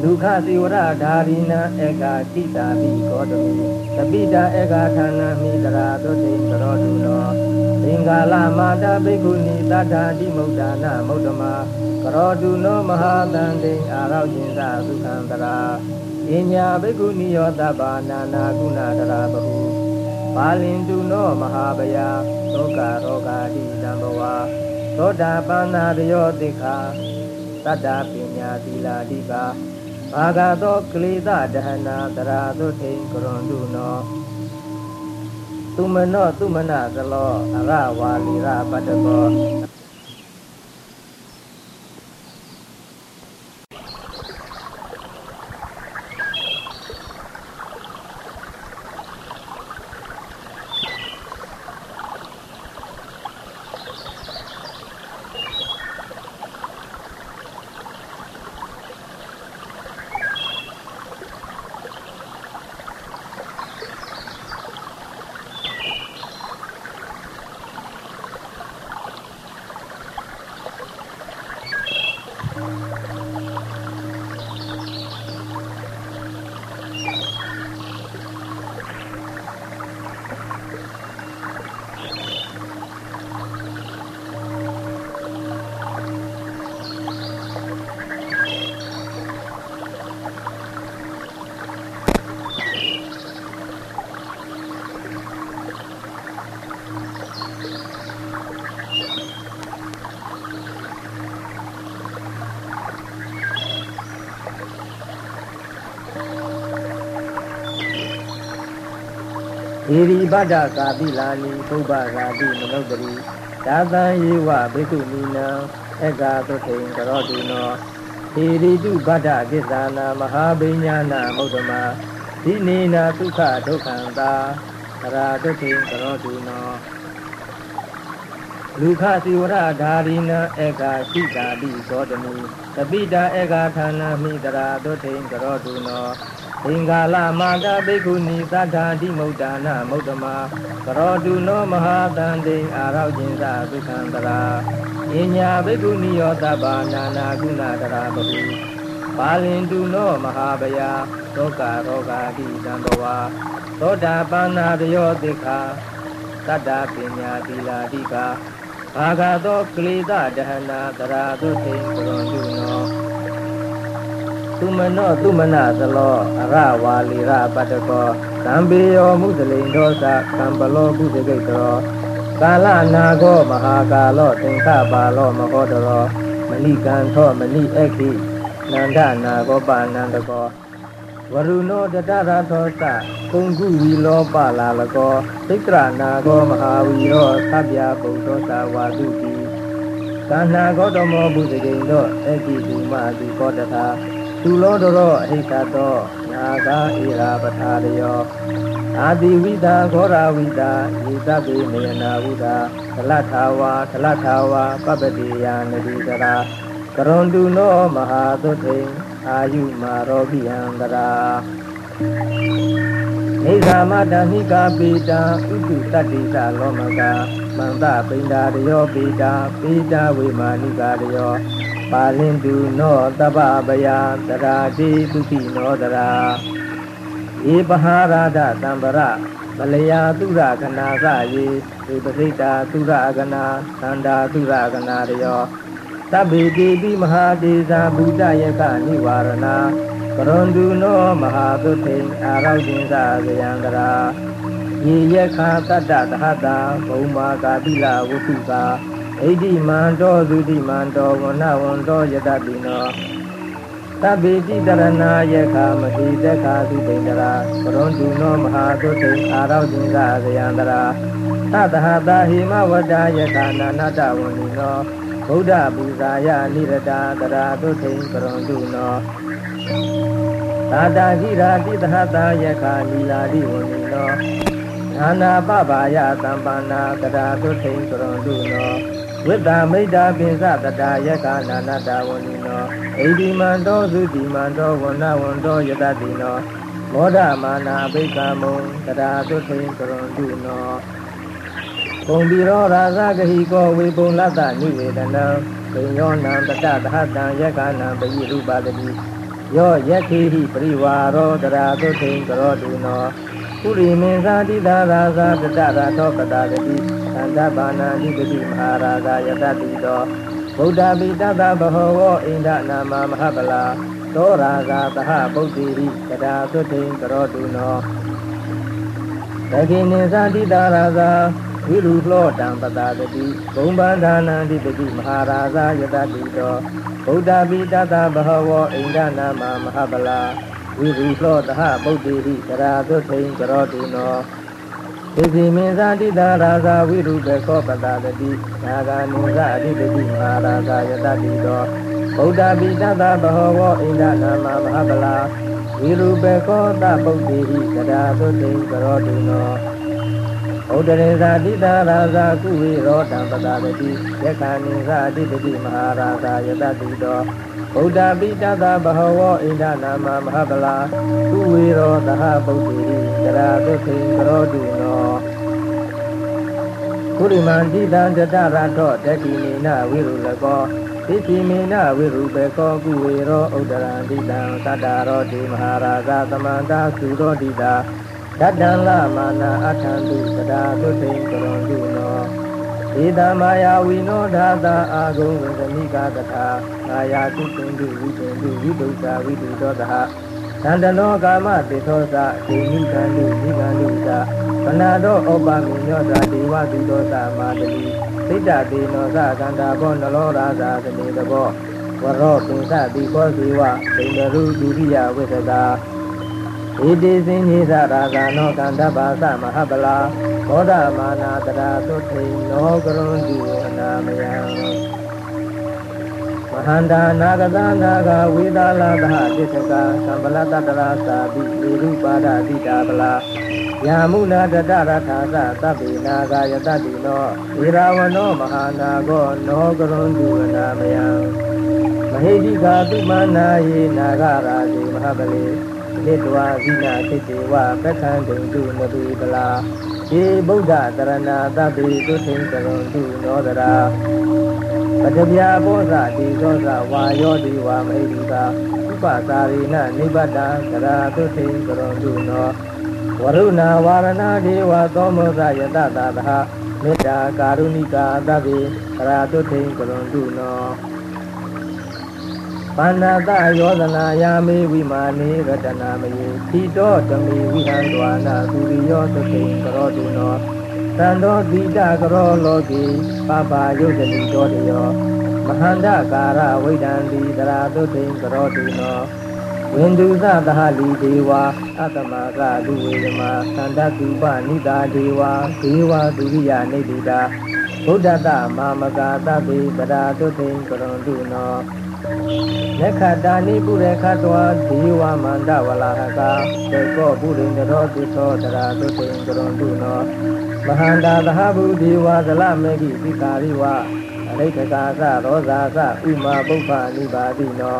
ဒုက္ခသေဝရဓာရိနာဧကာတိတာပိကောတမိသပိတာဧကာဌာနာမိတရာသုတိကရောတုနောသင်္ကာလမာတာဘိက္ခုနိတတ္ထာတိမုဒ္ဒနာမုဒ္ဓမာကရောတုနောမဟာတန်တိအာရောကျင်္စဒုက္ခံတရာပညာဘိက္ခုနိယောတပ္ပါနာနာကုဏတရာဘဟုပါလင်တုနောမဟာဗယာသောကရောဂာတိတံဘဝသောတာပန္နာတယောတိခာတတ္တပညာသီလာတိကာ ဘာဂသောကလေသဒဟနာတရာသုထိန်ကရွန်တုနောသူမနောသူမနသလောအရဝါလီရပတ္တကော ရီပတ္တကာတိလာနိပုပ္ပရာတိမနုဿရိဒါသံယေဝဘိက္ခုနီနံအက္ကာသုထိန်ကရောတိနောေရီတုပတ္တကိစ္ဆာနာမဟာဗိညာဏမௌတမဒီနေနာဒုက္ခဒုက္ခံတာရာသုထိန်ကရောတိနောလူခစီဝရဓာရိနဧကာရှိတာတိသောတမီတပိတာဧကာဌာနမိတရာသုထိန်ကရောတုနော သင်္ကာလမာတာဘိက္ခုနီသတ္ထာတိမုဒ္ဒနာမုဒ္ဓမာကရောတုနောမဟာတန်တိအာရောက်ခြင်းသာဒုက္ခံတရာအညာဘိက္ခုနီယောတဗ္ဗနာနာကုဏတရာပတိပါလင်တုနောမဟာဗယာသောကရောဂာတိတံဘဝသောတာပန္နာတယောတိခာတတ္တပညာတိလာတိကာဘာဂသောကလေသဒဟနာတရာသုသိကရွန်တုနော သူမနောသူမနသလောအရဝါလီရပတ္တကောသံပေယောမုဒလိန်ဒောသကံပလောကုသကိတောကာလနာကောမဟာကာလောသင်္ခပါလောမဟောတရောမဏိကံသောမဏိအခိနန္ဒနာကောပါနန္တကောဝရုဏောတတရသောသကုံကုဝီလောပလာလကောသိက္ခာနာကောမဟာဝီရောသဗ္ဗယဘုဒ္ဓသာဝါတုတိကာနာဂောတမောဘုဇဂိန်သောအတိတုမတိကောတထာ သူလောတရောအဟိတတောနာဂာဣရာပထာရယောအာတိဝိတာခောရာဝိတာယေတပိမေယနာဝုတာသလထာဝါသလထာဝါပပတိယာနတိတရာကရွန်တုနောမဟာသုထိန်အာယုမာရောပိယံတရာနေသာမတဟိကာပိတာဥတုတတ္တိသလောမက မန္တပိန္ဒာရယောပိတာပိတာဝေမာနိကာရယောပါလင်တုနောတပ္ပပယတရာတိဒုက္ခိနောတရာဧပဟာရဒသံဗရမလယာသူရကနာသယေဒီပစိတာသူရကနာသန္တာသူရကနာရယောသဗ္ဗေတိပိမဟာဒေဇာဘုဒ္ဓယကနိဝရဏကရွန်တုနောမဟာသုထိန်အာရောခြင်းသာဇယံတရာ ယေယခာတတ္တသဟတာဘုံမာကာတိလဝုထုကာဣတိမန္တောသုတိမန္တောဝဏဝန္တောယတတိနောသဗ္ဗေတိတရဏယခာမတိတခာသုတိန္တရာပရွန်တုနောမဟာသုတိအာရောဇင်္ဂဇယန္တရာသတဟတာဟိမဝတ္တယခာနာနတဝန္တိနောဗုဒ္ဓပူဇာယနိရတာတရာသုတိပရွန်တုနောသာတာဟိရာတိသဟတာယခာနီလာတိဝန္တိနော နာနာပပယသံပါဏာတရာသုတိပရွန်တုနောဝိတ္တမိတ်တာပိစတတာယကနာနတဝဏိနောဣတိမန္တောသုတိမန္တောဝဏဝန္တောယတတိနောမောဒမာနာဘိကမုံတရာသုထိန်ကရွန်တုနောပုံတိရောရာဇဂဟိကောဝေပုံလတ္တနိဝေဒနံပင်ယောနံတတသဟတံယကနာပယိရူပတတိယောယက္ခိဟိပရိဝါရောတရာသုထိန်ကရောတုနော ပုရိမင်းသာတိသာရာဇာတတရာသောပတာတိသန္တဘာနာဓိပတိမဟာရာဇာယတတိတောဗုဒ္ဓပိတတဘဟဝောအိန္ဒနာမမဟပလာသောရာဇာသဟဗုဒ္ဓိဟိကဒါသုတိံကရောတုနောတကိနေသာတိသာရာဇာဝိရုလောတံပတာတိဘုံဗန္ဒာနံဓိပတိမဟာရာဇာယတတိတောဗုဒ္ဓပိတတဘဟဝောအိန္ဒနာမမဟပလာ ဝိရုလောတဟဗုဒ္ဓိဟိကရာသုတိံကရောတုနောဒေတိမင်းသာတိတာရာဇာဝိရုပခောပတတတိနာဂာနုဇအဓိပတိမဟာရာဇာယတတိတောဗုဒ္ဓပိတတဘဟဝောဣန္ဒနာမမဟာပလာဝိရုပခောတပုဒ္ဓိဟိကရာသုတိံကရောတုနောဩဒရေဇာတိတာရာဇာကုဝေရောတံပတတတိယက္ခဏိဇာအဓိပတိမဟာရာဇာယတတိတော ဗုဒ္ဓပိတတဘဟဝောဣန္ဒနာမမဟာပလာကုဝေရောတဟပုဒ္ဓိဟိကရာသုတိံကရောတုနောကုရိမန္တိတံတတရထောတတိနေနဝိရုလကောသိတိမေနဝိရုပေကောကုဝေရောဥဒရန္တိတံသတ္တရောတိမဟာရာဇသမန္တာသုရောတိတာတတ္တံလမာနာအထံတုသဒာသုတိံကရွန်တုနော ဧတမာယာဝိနောဓာတာအာဂုံဝေသမိကတထာအာယာတုတုံတုဝိတုံတုဝိတုဒ္ဓဝိတုသောတဟသန္တနောကာမတေသောသဒေမိကံတုမိကံတုသပနာတောဩပမိညောတာဒေဝတုသောသမာတတိစိတ္တတေနောသကန္တာဘောနလောရာဇာသနေတဘောဝရောပိသတိခောဇေဝဒိန္ဒရုဒုရိယဝိသတာ ဣတိစင်ညိသရာဇာနောကန္တပါသမဟပလာဘောဓမာနာတရာသုထိနောကရုံတုဝနာမယံမဟန္တာနာဂသနာဂဝေဒလာသဟတိသကသံပလတ္တရာသာတိေရုပါဒတိတာပလာယာမုနာတတရထာသသဗ္ဗေနာဂယတတိနောဝေရဝနောမဟာနာဂောနောကရုံတုဝနာမယံမဟေတိကာတုမနာယေနာဂရာဇေမဟာပလေ နိတဝါဇိနာသိတေဝပက္ခန္တုတုနတိပလာေဗုဒ္ဓတရဏသဗ္ဗေသုထိံကရုံတုနောဒရာပတဗျာဘောဇတိသောဇဝါယောတိဝါမိတိကာဥပသာရိနနိဗ္ဗတံကရာသုထိံကရုံတုနောဝရုဏဝါရဏဒေဝသောမောဇယတတာသဟမေတ္တာကာရုဏိကာသဗ္ဗေကရာသုထိံကရုံတုနော ပန္နတယောဇနာယာမေဝိမာနေရတနာမယေသီတောတမေဝိဟံဒွာနာသူရိယောသတိကရောတုနောသံတော်သီတကရောလောကေပပယုတ်တိတောတယောမဟန္တကာရဝိဒံတိတရာသုတိကရောတုနောဝိန္ဒုသသဟလီဒေဝအတ္တမကလူဝေယမသန္တတုပနိတာဒေဝဒေဝဒုရိယနေတိတာဗုဒ္ဓတမာမကာသဗ္ဗေပရာသုတိကရောတုနော ယက္ခတာနိပုရခတောဒေဝမန္တဝလာဟကာတေကောပုရိန္ဒရောတိသောတရာသုတေံကရွန်တုနောမဟန္တာသဟဗုဒေဝဇလမေကိပိကာရိဝအရိဋ္ဌကာသရောဇာသဥမာပုပ္ပနိပါတိနော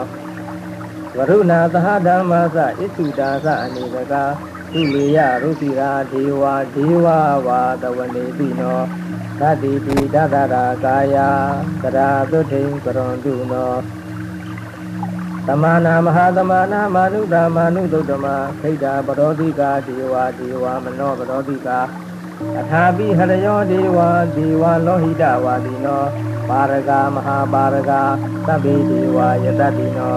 ဝရုဏသဟဓမ္မသဣသုတာသအနေကကာသူလေယရုစီရာဒေဝဒေဝဝါတဝနေတိနောသတိတိတတရာကာယကရာသုထိံကရွန်တုနော သမနာမဟာသမနာမာနုတာမာနုသုတ္တမခိတ္တာပရောတိကာဒေဝဒေဝမနောပရောတိကာအထာပိဟရယောဒေဝဒေဝလောဟိတဝါတိနောပါရဂမဟာပါရဂသဗ္ဗေဒေဝယတတိနော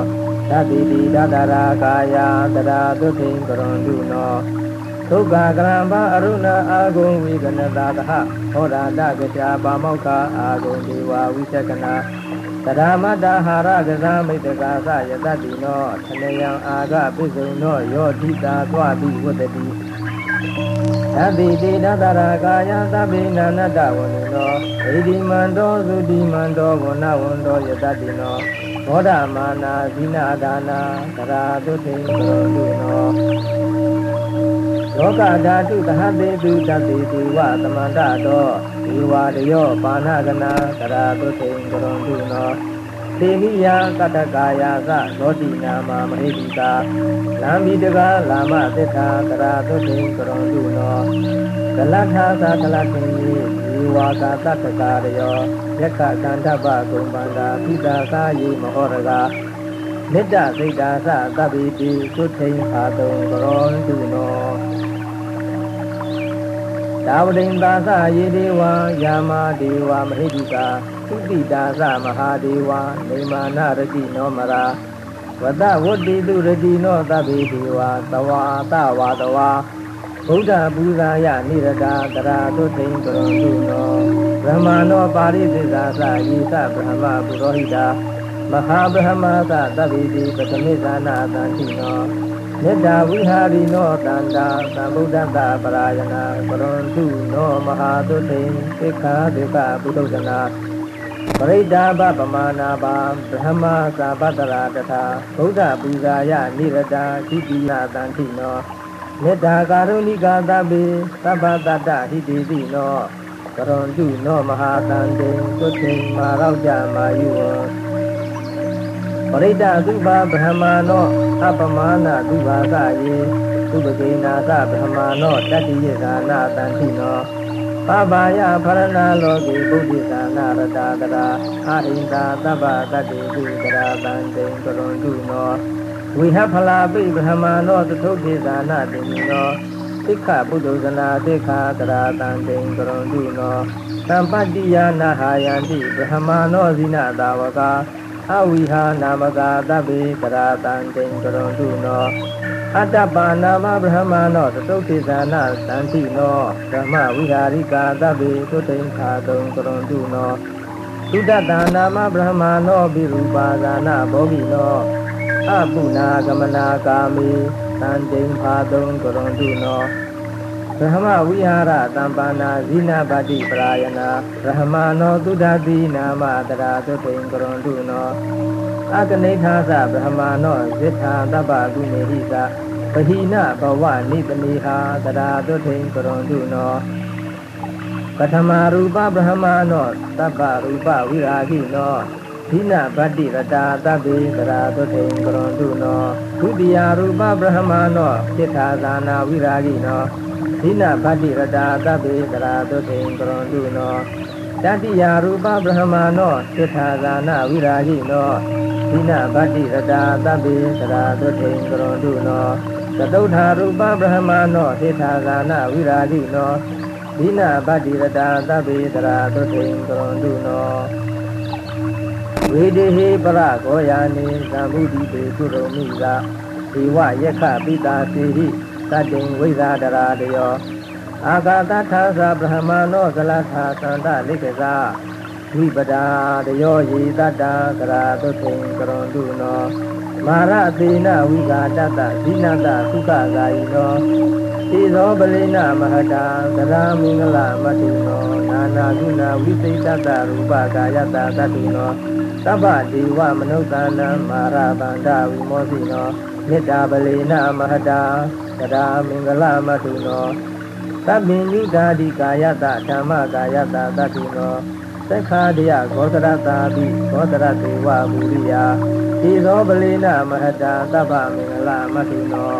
သတိတိတတရာကာယတရာသုခိံကရွန်တုနောသုခကရံဘာအရုဏအာဂုံဝိကနတာတဟဟောရာတကချာပါမောက္ခအာဂုံဒေဝဝိသကနာ တရမတ္တဟာရကစားမိတ္တကာသယတတိနောသနယံအာဂပိစုံနောယောဓိတာသွားတိဝတ္တိသတိတေတတရာကာယသဗ္ဗေနန္တဝနိနောဣတိမန္တောသုတိမန္တောဝနဝန္တောယတတိနောဘောဓမာနာဇိနာဒါနာတရာသုတိံသောတုနော လောကဓာတုသဟတေတုတတေတိဝသမန္တတောဒီဝတယောပါဏကနာတရာသုတိံကရွန်တုနောသေမိယကတ္တကာယသသောတိနာမမဟိတိကာလံဘီတကလာမသစ္စာတရာသုတိံကရွန်တုနောကလထာသာကလတိဒီဝါကာတတ္တကာရယောယက္ခကန္တပကုံပန္တာပိတာကာယေမဟောရကာမေတ္တစိတ်တာသသဗ္ဗေတိသုထိန်အာတုံကရောတုနော သာဝတိန်သာသယေဒေဝယာမဒေဝမဟိတိကာသုတိတာသမဟာဒေဝနေမာနရတိနောမရာဝတဝတ္တိတုရတိနောသဗ္ဗေဒေဝသဝါတဝါတဝါဗုဒ္ဓပူဇာယနိရတာတရာသုထိန်ကရုံတုနောဗြဟ္မာနောပါရိသစ္စာသယေသဗြဟ္မပုရောဟိတာမဟာဗြဟ္မာသသဗ္ဗေတိပသမိဇာနာတံတိနော မေတ္တာဝိဟာရိနောတန္တာသံဗုဒ္ဓတပရာယနာကရွန်တုနောမဟာတုထိန်သိက္ခာဒေကပုဒ္ဒဇနာပရိဒါဘပမာနာဘာဗြဟ္မာသာပတ္တရာတထာဗုဒ္ဓပူဇာယနိရတာသိတိယတန်တိနောမေတ္တာကာရုဏိကာသဗ္ဗေသဗ္ဗတတ္တဟိတိတိနောကရွန်တုနောမဟာတန်တေသုထိန်မာရောက်ကြမာယုဝံ ပရိဒသုဘဗြဟ္မာနောအပမာဏသုဘာကယေသုပကေနာသဗြဟ္မာနောတတ္တိယသာနာတန်တိနောပဘာယဖရဏလောကေဗုဒ္ဓသာနာရတာတရာအာဟိန္တာသဗ္ဗတတ္တိသုတရာတန်တေကရွန်တုနောဝိဟဖလာပိဗြဟ္မာနောသထုခေသာနာတိနောသိက္ခပုဒ္ဒဇနာသိက္ခာတရာတံတိံကရုံတုနောသံပတ္တိယနာဟာယန္တိဗြဟ္မာနောဇိနတာဝက အဝိဟာနာမကာတဗ္ဗေတရာတံတိံကရုံတုနောအတ္တပါနာမဗြဟ္မာနောသတုခေသနာတံတိနောဓမ္မဝိဟာရိကာတဗ္ဗေသုတိံခာတုံကရုံတုနောသုဒ္ဓတာနာမဗြဟ္မာနောပိရူပါဇာနာဘောဂိနောအပုနာကမနာကာမိတန်တိန်ဖာတုံကရွန်တုနော ရဟမဝိဟာရတံပါဏာဇိနာပတိပရာယနာရဟမနောသုဒ္ဓတိနာမတရာသုတိန်ကရွန်တုနောအကနိထာသဗဟမနောဇိထာတပ္ပကုနေဟိသပဟိနဘဝနိတမိဟာတရာသုတိန်ကရွန်တုနောပထမရူပဗြဟ္မာနောတပ္ပရူပဝိရာခိနောဒိနဗတ္တိရတာတဗ္ဗေသရာသုထေကရွန်တုနောဒုတိယရူပဗြဟ္မာနောစိတ္ထာသာနာဝိရာဂိနော ဒိနဗတ္တိရတာတဗ္ဗေသရာသုထေကရွန်တုနောတတိယရူပဗြဟ္မာနောစိတ္ထာသာနာဝိရာဂိနောဒိနဗတ္တိရတာတဗ္ဗေသရာသုထေကရွန်တုနောသတုထာရူပဗြဟ္မာနောစိတ္ထာသာနာဝိရာဂိနောဒိနဗတ္တိရတာတဗ္ဗေသရာသုထေကရွန်တုနောဝေဒေဟိပရကောယာနိသံဗုဒ္ဓိတေကုရုံမိကဒေဝယက္ခပိတာစေဟိ တတ္တိဝိဇာဒရာတယောအာဂတထာသဗြဟ္မာနောကလထာသန္တလိကသာဝိပဒါတယောယေတတ္တကရာတုထိန်ကရွန်တုနောမာရသေနဝိဂာတတဇိနတသုခဂာယိနော သေဇောပလိနမဟတာသရမင်္ဂလမတုနောနာနာကုဏဝိသိတတရူပကာယတတတုနောသဗ္ဗဒေဝမနုဿာနံမာရဗန္ဒဝိမောစီနောမေတ္တာပလေနမဟတာသဒာမင်္ဂလမတုနောသဗ္ဗညုတာတိကာယတဓမ္မကာယတတတုနောသက္ခာတယဂောတရတာပိဂောတရတေဝမူရိယာသေသောပလေနမဟတာသဗ္ဗမင်္ဂလမတုနော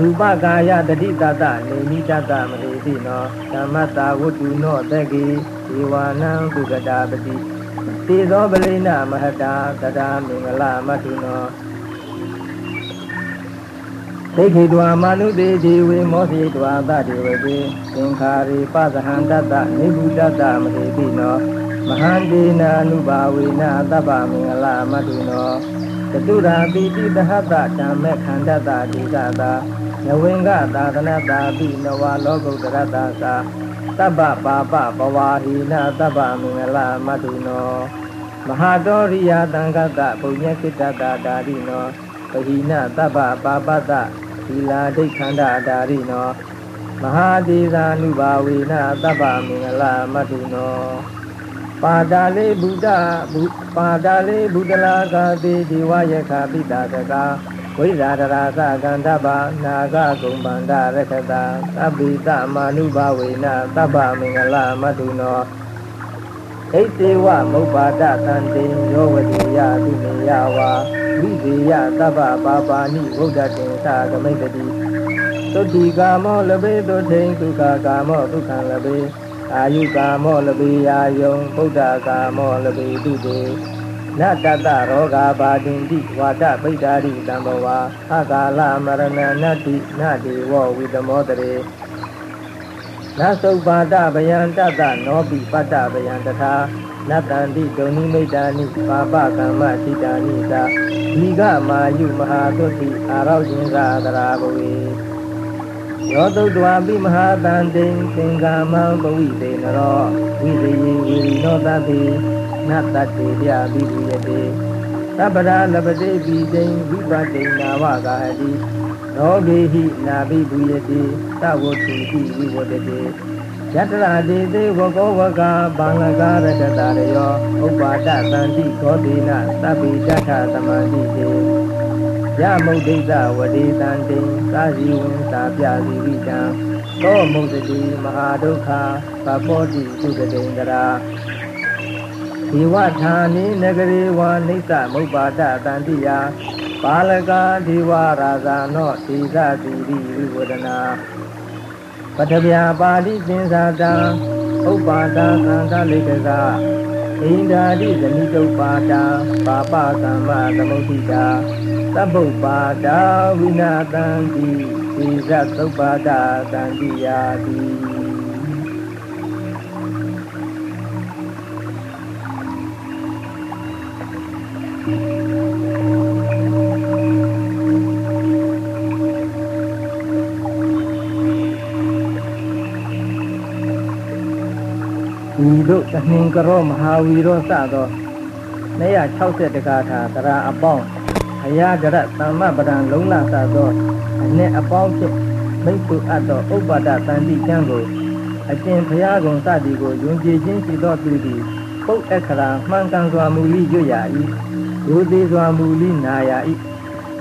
ရူပကာယတတိတတနေမိတတမလေတိနောဓမ္မတာဝတ္တုနောတက္ကိဒေဝနံကုကတာပတိသေသောပလိနမဟတာတတာမင်္ဂလမတုနောသိခေတဝမာနုတေဒီဝေမောစီတဝသတေဝတိသင်္ခါရိပသဟံတတနိဗ္ဗုတတမတိတိနောမဟန္တေနာနုဘာဝေနသဗ္ဗမင်္ဂလမတုနောတတုရာတိတိတဟတဓမ္မေခန္ဓတတိကတာ နဝင်္ဂသာသနတာပိနဝလောကုတ္တရတ္တသာတဗ္ဗပါပပဝါဟိနတဗ္ဗမင်္ဂလမတုနောမဟာတောရိယတံကတပုညကိတတတာရိနောပဟိနတဗ္ဗပါပတသီလာဒိဋ္ဌန္တာတာရိနောမဟာဒေဇာနုဘာဝေနတဗ္ဗမင်္ဂလမတုနောပါဒာလေဘုဒ္ဓပါဒာလေဘုဒ္ဓလာကာတိဒီဝယခပိတာတကာ ဝိဇာဒရာသကန္တဗနာဂကုံဗန္ဒရခတာသဗ္ဗိတမာနုဘဝေနသဗ္ဗမင်္ဂလမတုနောဣတိဝမုပ္ပါဒတံတေယောဝတိယတိနေယဝါဝိဇေယသဗ္ဗပါပါဏိဝုဒ္ဓတင်္သကမိတတိသုတိကာမောလဘေတုထိန်ဒုက္ခကာမောဒုက္ခံလဘေအာယုကာမောလဘေယာယုံဗုဒ္ဓကာမောလဘေတုတေ နတတရောဂာပါတိတိဝါဒပိဋ္ဌာရိတံဘဝအကာလမရဏနတိနတေဝဝိတမောတရေနသုပါဒဗယံတတနောပိပတ္တဗယံတထာနတန္တိဒုံနိမိတာနိပါပကမ္မတိတာနိသာဒီကမာယုမဟာတုတိအာရောရှင်သာသရာဘဝေယောတုတ္တဝါပိမဟာတန်တိသင်္ကာမံပဝိသေနရောဝိသေယဝိရိနောတတိ နတ္တေပြပိဝိယတေသဗ္ဗရာလပတိပိတိံဝိပတိနာဝကာတိရောဂေဟိနာဘိဘူယတိသဝတ္တိတိဝိဝတတိယတရာတိသေဝကောဝကဘာလကာရတတရယောဥပါဒတန္တိခောတိနသဗ္ဗိတထသမန္တိတေယမုဒိတဝတိတံတိသာဇီဝံသာပြဇီဝိတံသောမုဒတိမဟာဒုက္ခပပောတိသုတတိန္ဒရာ ဒီဝဌာနိနဂရေဝနိစ္စမုပ္ပါဒတန္တိယပါလကာဒီဝရာဇာနောတိသတိရိဝိဝဒနာပထဗျာပါဠိသင်္သာတံဥပ္ပါဒသံဃလိကကဣန္ဒာတိဇမိတုပ္ပါဒာပါပကမ္မသမုဋ္ဌိတာသဗ္ဗုပ္ပါဒာဝိနာတံတိသီဇသုပ္ပါဒတံတိယာတိ ဤသို့တနှင်ကရောမဟာဝီရောစသော260တကာထာတရာအပေါင်းအရာကြရသမ္မပဒံလုံးလစသောအ내အပေါင်းဖြင့်မိတ်ဆွအပ်သောဥပ္ပါဒတန်တိကျမ်းကိုအရှင်ဘုရားကုံစသည်ကိုယုံကြည်ခြင်းရှိသောသူသည်ပုတ်အခရာမှန်ကန်စွာမူလိရွတ်ရ၏ဒုသေးစွာမူလိနာရ၏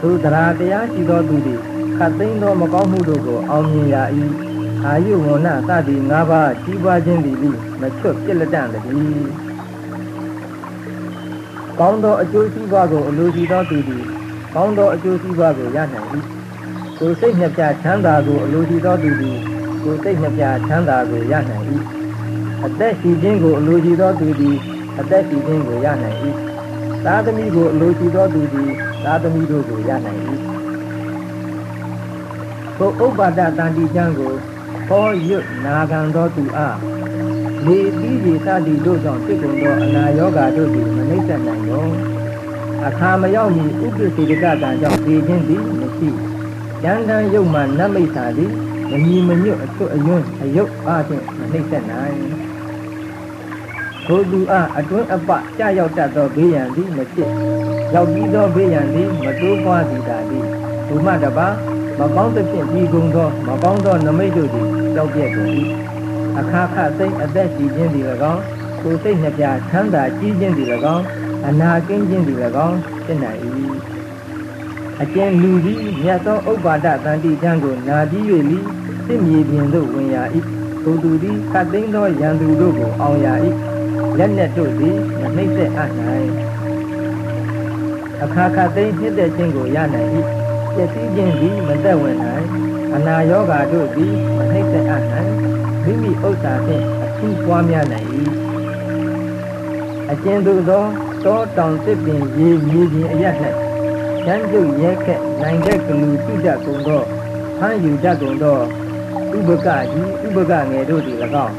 သူတရာတရားရှိသောသူသည်ခတ်သိမ်းသောမကောင်းမှုတို့ကိုအောင်မြင်ရ၏ အာယုဝဏစသည်၅ပါးကြီးပွားခြင်းသည်လိမချွတ်ပြစ်လက်တန်တည်းကောင်းသောအကျိုးစီးပွားကိုအလိုရှိသောသူသည်ကောင်းသောအကျိုးစီးပွားကိုရနိုင်၏ကိုယ်စိတ်နှပြချမ်းသာကိုအလိုရှိသောသူသည်ကိုယ်စိတ်နှပြချမ်းသာကိုရနိုင်၏အသက်ရှိခြင်းကိုအလိုရှိသောသူသည်အသက်ရှိခြင်းကိုရနိုင်၏သာသမီကိုအလိုရှိသောသူသည်သာသမီတို့ကိုရနိုင်၏ကိုဥပ္ပါဒတန်တိကျမ်းကို ဟောရွတ်နာခံသောသူအားလေပြီးရသတိတို့ကြောင့်ဖြစ်ကုန်သောအနာရောဂါတို့သည်မနှိမ့်ဆက်နိုင်တော့အခါမရောက်မီဥပ္ပစေတကတံကြောင့်သိခြင်းသည်မရှိကျမ်းတမ်းယုတ်မှနတ်မိတ်သာသည်မမီမညွတ်အထွတ်အယွန်းအယုတ်အားဖြင့်မနှိမ့်ဆက်နိုင်ထိုသူအားအတွင်းအပကြရောက်တတ်သောဘေးရန်သည်မဖြစ်ရောက်ပြီးသောဘေးရန်သည်မတိုးပွားသည်သာသည်ဘုမတပါ မကောင်းသဖြင့်ပြီးကုန်သောမကောင်းသောနမိတ်တို့သည်ကြောက်ပြက်ကုန်၏အခါခစိတ်အသက်ရှိခြင်းသည်၎င်းကိုယ်စိတ်နှပြချမ်းသာကြီးခြင်းသည်၎င်းအနာကင်းခြင်းသည်၎င်းဖြစ်နိုင်၏အကျဉ်လူသည်မြတ်သောဥပ္ပါဒတန်တိချမ်းကိုနာပြီး၍လိစစ်မြေပြင်သို့ဝင်ရ၏ထိုသူသည်ခတ်သိမ်းသောရန်သူတို့ကိုအောင်ရ၏လက်နက်တို့သည်မနှိမ့်ဆက်အပ်နိုင်အခါခတ်သိမ်းဖြစ်တဲ့ခြင်းကိုရနိုင်၏ ပျက်စီးခြင်းသည်မသက်ဝင်နိုင်အနာရောဂါတို့သည်မနှိမ့်ဆက်အပ်နိုင်မိမိဥစ္စာဖြင့်အထူးပွားများနိုင်၏အကျဉ်သူသောတောတောင်စစ်ပင်ရေမြေပြင်အရ၌ရန်ကျုပ်ရဲခက်နိုင်တဲ့ကလူတိတကုံသောဖမ်းယူတတ်ကုန်သောဥပကကြီးဥပကငယ်တို့သည်၎င်း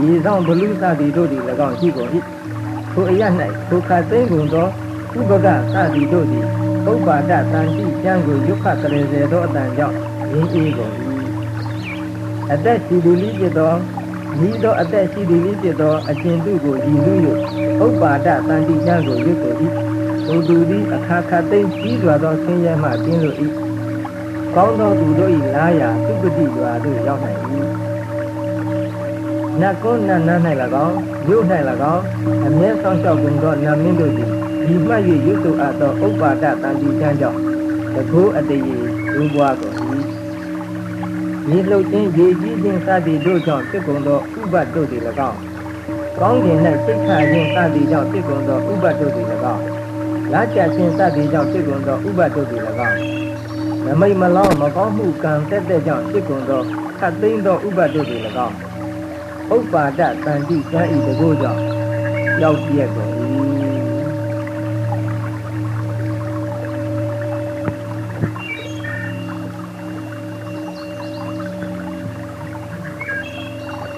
ရေဆောင်ဘလူသသည်တို့သည်၎င်းရှိကုန်၏ထိုအရ၌ထိုခတ်သိမ်းကုန်သောဥပကသသည်တို့သည်ဥပ္ပါဒတန် တိကျမ်းကိုယုခကလေးစေသောအတန်ကြောင့်ရင်းအေးကုန်၏အသက်ရှိသူလိဖြစ်သောဤသောအသက်ရှိသည်လေးဖြစ်သောအရှင်သူကိုရည်လူ၍ဥပ္ပါဒတန်တိကျမ်းကိုရွတ်ဆို၏ဘုသူသည်အခါခတ်သိမ်းကြီးစွာသောဆင်းရဲမှကျင်းလို့၏ကောင်းသောသူတို့၏လာရာသုပတိရွာသို့ရောက်နိုင်၏နတ်ကုန်းနတ်နန်း၌၎င်းမြို့၌၎င်းအမြဲဆောင်လျှောက်ကုန်သောနတ်မင်းတို့သည်ဒီမှတ်၍ရွတ်ဆိုအပ်သောဥပ္ပါဒတန်တိကျမ်းကြောင့် တကူအတရေဒူးပွားကုန်၏ရေလှုပ်ခြင်းရေကြီးခြင်းစသည်တို့ကြောင့်ဖြစ်ကုန်သောဥပ္ပတ်တို့သည်၎င်းကောင်းကင်၌စိတ်ခါခြင်းစသည်ကြောင့်ဖြစ်ကုန်သောဥပ္ပတ်တို့သည်၎င်းလာချခြင်းစသည်ကြောင့်ဖြစ်ကုန်သောဥပ္ပတ်တို့သည်၎င်းနမိတ်မလောမကောင်းမှုကံတက်တဲ့ကြောင့်ဖြစ်ကုန်သောခတ်သိမ်းသောဥပ္ပတ်တို့သည်၎င်းဥပ္ပါဒတန်တိကျမ်းဤတကိုးကြောင့်ရောက်ပြည့်ကုန်၏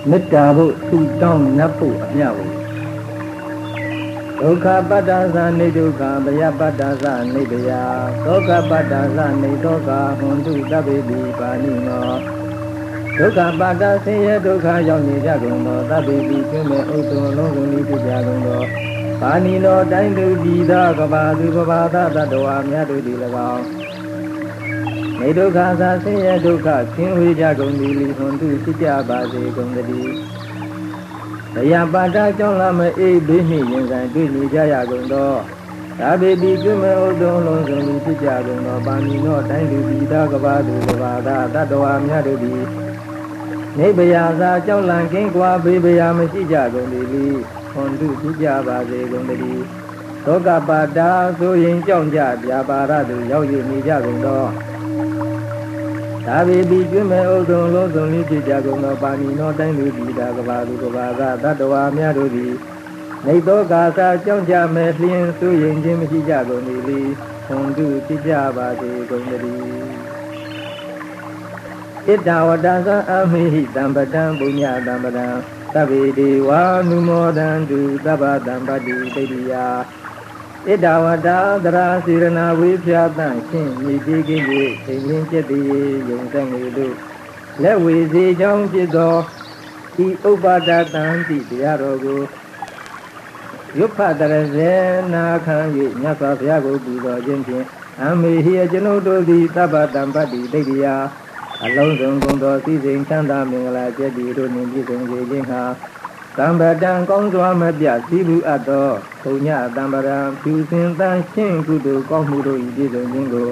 မေတ္တာဖို့သူတောင်းနတ်ဖို့အမြဖို့ဒုက္ခပတ္တသနေဒုက္ခဗျပတ္တသနေဗျာဒုက္ခပတ္တသနေဒုက္ခဟွန်တုတဗ္ဗေတိပါဏိနောဒဒုက္ခပါဒဆင်းရဲဒုက္ခရောက်နေကြကုန်သောသဗ္ဗေတိကျွမဲ့ဥဒ္ဒုံလုံးစုံဤဖြစ်ကြကုန်သောပါဏိနောတိုင်းသူပြည်သာကဘာသူပဘာသတ္တဝါများတို့သည်၎င်း နေဒုက္ခသာဆင်းရဲဒုက္ခဆင်းဝေးကြကုန်သည်လိဟွန်တုဖြစ်ကြပါစေကုန်သတည်းတရားပါဒကြောင့်လာမအေးဘေးနှင့်ရင်ဆိုင်တွေ့နေကြရကုန်သောသာဘေတိကျွမေဥဒုံလုံးစုံဤဖြစ်ကြကုန်သောပါဏိနောတိုင်းသူပြည်သာကဘာသူပဘာသတ္တဝါများတို့သည်နေဗယာသာကြောင့်လန့်ကင်းကွာဘေးဗယာမရှိကြကုန်သည်လိဟွန်တုဖြစ်ကြပါစေကုန်သတည်းသောကပါတာဆိုရင်ကြောင့်ကြပြာပါရသူရောက်ရနေကြကုန်သော သာဝေပိကျွမဲ့ဥဒုံလုံးစုံလေးဖြစ်ကြကုန်သောပါဏိနောတိုင်းလူပြည်သာကဘာသူကဘာကတတ္တဝါများတို့သည်နေသောကာသာကြောင့်ကြမဲ့လျင်ဆိုရင်ချင်းမရှိကြကုန်သည်လေဟွန်တုဖြစ်ကြပါစေကုန်သတည်းဣတဝတ္တသအမိဟိတံပတံပုညတံပတံသဗ္ဗေဒေဝာနုမောဒန္တုသဗ္ဗတံပတ္တိတိတိယ ဣဒဝတ္တသရာစေရနာဝိဖြာတန့်ရှင်မိတိကိလေသိင်င်းจิตတိယုံသက်ငေတို့လက်ဝေစီကြောင့်ဖြစ်သောဤဥပ္ပါဒတံတိတရားတော်ကိုရုပ်ဖတရဇေနာခံ၍မြတ်စွာဘုရားကိုပူဇော်ခြင်းဖြင့်အမေဟိအကျွန်ုပ်တို့သည်သဗ္ဗတံပတ္တိတိတိယအလုံးစုံကုန်သောစည်းစိမ်ချမ်းသာမင်္ဂလာကျက်တီတို့နှင့်ပြည့်စုံစေခြင်းဟာ တံပတံကောင်းစွာမပြစည်းဘူးအပ်သောဘုံညတံပရံဖြူစင်တန်ရှင်းကုသိုလ်ကောင်းမှုတို့၏ပြည့်စုံခြင်းကို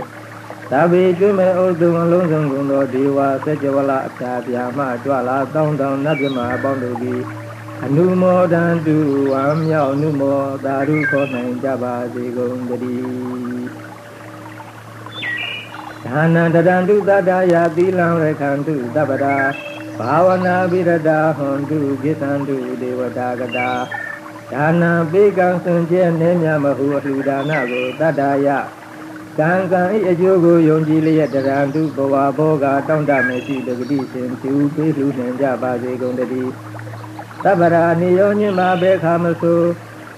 သာဝေကျွေးမဲ့ဥဒုံအလုံးစုံကုန်သောဒေဝစัจ java လာအပြာပြာမှကြွလာတောင်းတောင်းနတ်မြမအပေါင်းတို့သည်အနုမောဒံတုဝံမြောက်အနုမောသာဓုခေါ်နိုင်ကြပါစေကုန်တည်းဒါနံတရံတုတတ္တယာသီလံရခန္တုတပ္ပရာ ဘာဝနာပိရတာဟွန်တုကိသန္တုဒေဝတာကတာဒါနံပိကံစွန်ကျဲနေမြမဟုအလှူဒါနကိုတတ္တယကံကံဤအကျိုးကိုယုံကြည်လျက်တရံတုဘဝဘောကတောင့်တမရှိတဂတိရှင်သူပေးလှူနိုင်ကြပါစေကုန်တည်းသဗ္ဗရာနိယောညမဘေခမဆို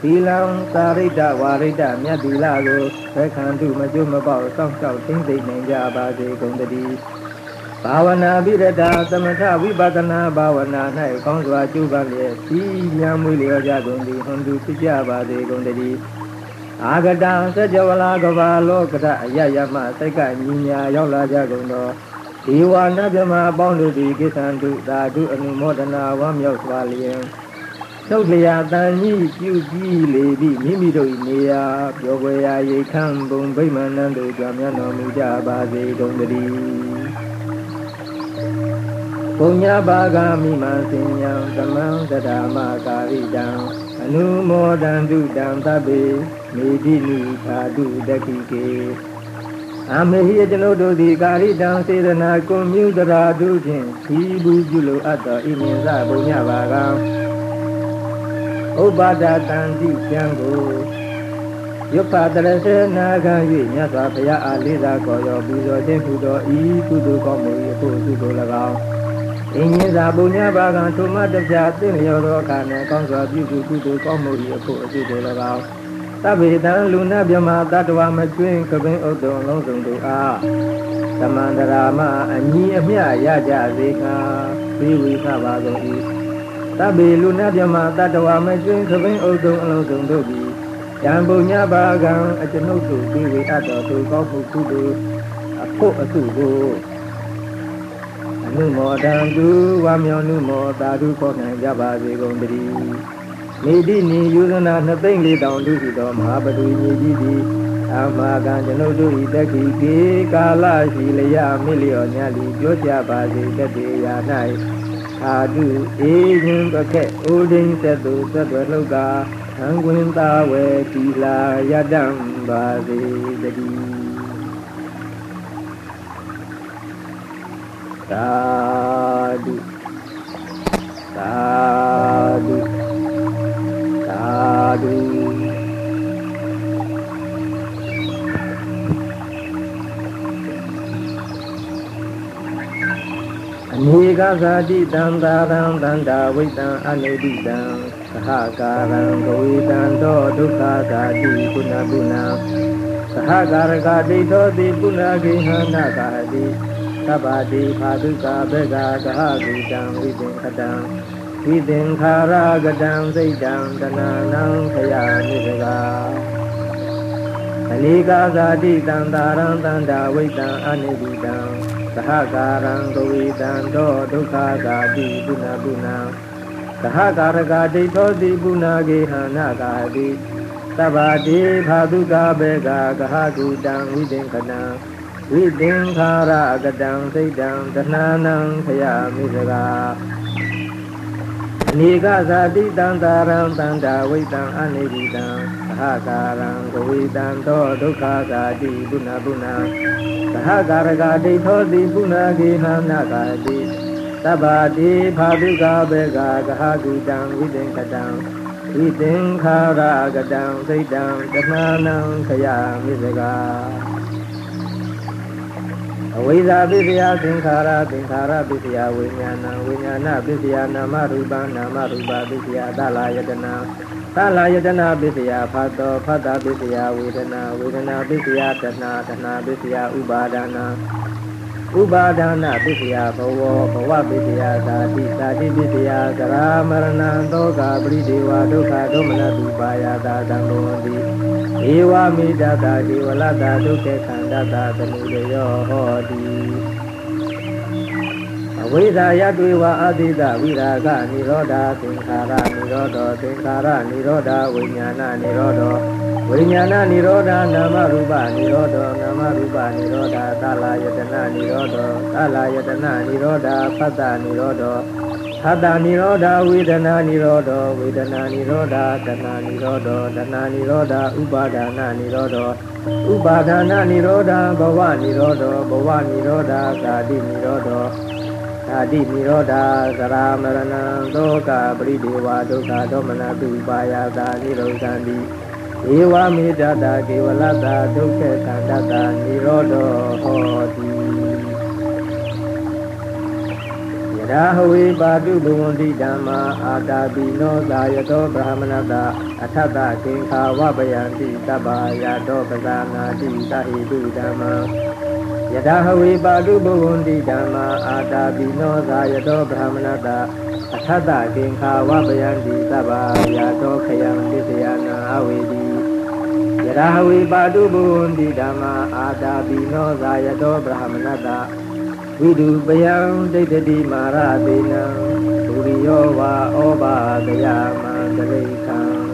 သီလံသာရိတဝါရိတမြတ်သီလကိုဘခန္တုမကျွတ်မပေါက်စောင့်ရှောက်သိမ့်သိမ့်နိုင်ကြပါစေကုန်တည်း ဘာဝနာပိရတာသမထဝိပဿနာဘာဝနာ၌ကောင်းစွာကျူးပန်းလျက်စီဉာဏ်မွေလျောကြကုန်သည်ဟွန်တုဖြစ်ကြပါစေကုန်တည်းအာဂတံစัจ java လာကဘာလောကတအယယမစိတ်ကညီညာရောက်လာကြကုန်သောဒီဝါနဗြမအပေါင်းတို့သည်ကိသံတုသာဓုအနုမောဒနာဝမ်းမြောက်စွာလျင်သုတ်လျာတန်ကြီးပြုကြည့်လေပြီးမိမိတို့၏နေရာပြောပွဲရာရိခံဘုံဗိမာန်တို့ကြွမြတ်တော်မူကြပါစေကုန်တည်း ပုညဘာဂမိမစင်ညံသမံတဒမကာရိတံအနုမောဒန္တုတံသဗ္ဗေမေတိနိသာတုတခိကေအမေဟိကျွန်ုပ်တို့သည်ကာရိတံစေတနာကွန်မြူတရာတုဖြင့်ဒီဘူးပြုလိုအပ်သောဣမေသပုညဘာဂံဥပဒတံတိကျံကိုရုပ်ဖတရစေနာခံ၍မြတ်စွာဘုရားအားလေးစားခေါ်ရောပူဇော်ခြင်းဟူသောဤကုသိုလ်ကောင်းမှု၏အဖို့အစုကို၎င်း အင်းကြီးသာပုညဘာကံထုမတပြသင်လျော်သောအခါ၌ကောင်းစွာပြုစုကုသိုလ်ကောင်းမှု၏အဖို့အစုကို၎င်းသဗ္ဗေတံလူနာမြမတတ္တဝမကျွင်းကပင်ဥဒ္ဒံလုံးစုံတို့အားသမန္တရာမအညီအမျှရကြစေခါပြီးဝိသပါကုန်၏သဗ္ဗေလူနာမြမတတ္တဝမကျွင်းကပင်ဥဒ္ဒံအလုံးစုံတို့သည်ယံပုညဘာကံအကျွန်ုပ်တို့ပြီးဝိအပ်တော်သူကောင်းမှုကုသိုလ်အဖို့အစုကိုအ နုမောဒံသူဝါမြောနုမောသာဓုခေါ်နိုင်ကြပါစေကုန်တည်းမိတိနိယူဇနာနှစ်သိမ့်လေးတောင်တို့ရှိသောမဟာပတိမြေကြီးသည်အမကံကျွန်ုပ်တို့ဤတက္ခိကေကာလရှိလျမိလျော်ညာလီပြောကြပါစေတတေယာ၌အာတုအေယံပခက်အိုဒိန်သက်သူသက်ွယ်လှုပ်ကာံကွင်သာဝေတိလာယတံပါစေတည်း သာဓုသာဓုသာဓုအနေကသာတိတံသာရံတန္တာဝိတံအနုဒိတံသဟကာရံကဝေတံသောဒုက္ခသာတိကုဏပုဏ္ဏသဟကာရကဒိဋ္ဌောတိပုဏ္ဏဂိဟနာကာတိ သဗ္ဗတိဖာတုကဘေကကဟဂုတံဝိသင်္ခတံဝိသင်္ခာရကတံစိတ်တံတဏနံခယနိစကအနိကာဇာတိတံတာရံတန္တာဝိတံအနိပိတံသဟကာရံကဝိတံတောဒုက္ခဇာတိပုဏ္ဏပုဏ္ဏသဟကာရကဒိဋ္ဌောတိပုဏ္ဏဂေဟနာကာတိသဗ္ဗတိဖာတုကဘေကကဟကုတံဝိသင်္ခတံ ဝိသင်္ခာရကတံစိတ်တံတဏနံခယမိစကအနိကဇာတိတံတာရံတန္တာဝိတံအနိပိတံသဟကာရံကဝိတံသောဒုက္ခဇာတိပုဏ္ဏပုဏ္ဏသဟကာရကဒိဋ္ဌောတိပုဏ္ဏဂေဟနာကာတိသဗ္ဗတိဖာတုကဘေကကဟကုတံဝိသင်္ခတံဣသင်္ခါရကတံစိတ်တံတဏနံခယမိစက အဝိဇ္ဇာပစ္စယသင်္ခါရသင်္ခါရပစ္စယဝိညာဏဝိညာဏပစ္စယနာမရူပနာမရူပပစ္စယသလာယတနာသလာယတနာပစ္စယဖတ်တော်ဖတ်တာပစ္စယဝေဒနာဝေဒနာပစ္စယတဏတဏပစ္စယဥပါဒနာ ဥပါဒနာပစ္စယဘဝဘဝပစ္စယသာတိသာတိပစ္စယသရမရဏံသောကပရိဒေဝဒုက္ခဒုမနတုပါယတာသံဃောတိဧဝမိတတာဧဝလတာဒုက္ခခန္ဓာတာသနုရယောဟောတိအ ဝိဇ္ဇာယတွေဝအာတိတဝိရာဂនិရောဓသင်္ခါရនិရောဓသင်္ခါရនិရောဓဝိညာဏនិရောဓဝိညာဏនិရောဓနာမရူပនិရောဓနာမရူပនិရောဓသလာယတနာនិရောဓသလာယတနာនិရောဓဖတ္တនិရောဓသတ္တនិရောဓဝေဒနာនិရောဓဝေဒနာនិရောဓတဏនិရောဓတဏនិရောဓဥပါဒနာនិရောဓဥပါဒနာនិရောဓဘဝនិရောဓဘဝនិရောဓကာတိនិရောဓာ တိနိရောဓသရမရဏံဒုက္ခပရိဒေဝဒုက္ခဒေါမနတုပါယတာနိရောဓံတိဧဝမေတ္တာကေဝလတာဒုက္ခခန္ဓတာနိရောဓဟောတိယရာဟဝေပါတုဘဝန္တိဓမ္မာအာတာပိနောသာယတောဗြဟ္မဏတာအထတသင်္ခါဝပယံတိတပ္ပါယတောပဇာနာတိသဟိတုဓမ္မာ ယထာဟဝေပါတုဘဝန္တိဓမ္မာအာတာပိနောသာယတောဗြဟ္မဏတာအထတသင်္ခါဝပယံတိတပ္ပါယတောခယံပစ္စယနာအဝေတိရာဝိပါတုဘုံတိဓမ္မာအာတာပိနောဇာယတောဗြဟ္မဏတဝိတုပယံဒိဋ္ဌတိမာရသေနံဒုရိယောဝါဩဘာတယမန္တလိခံ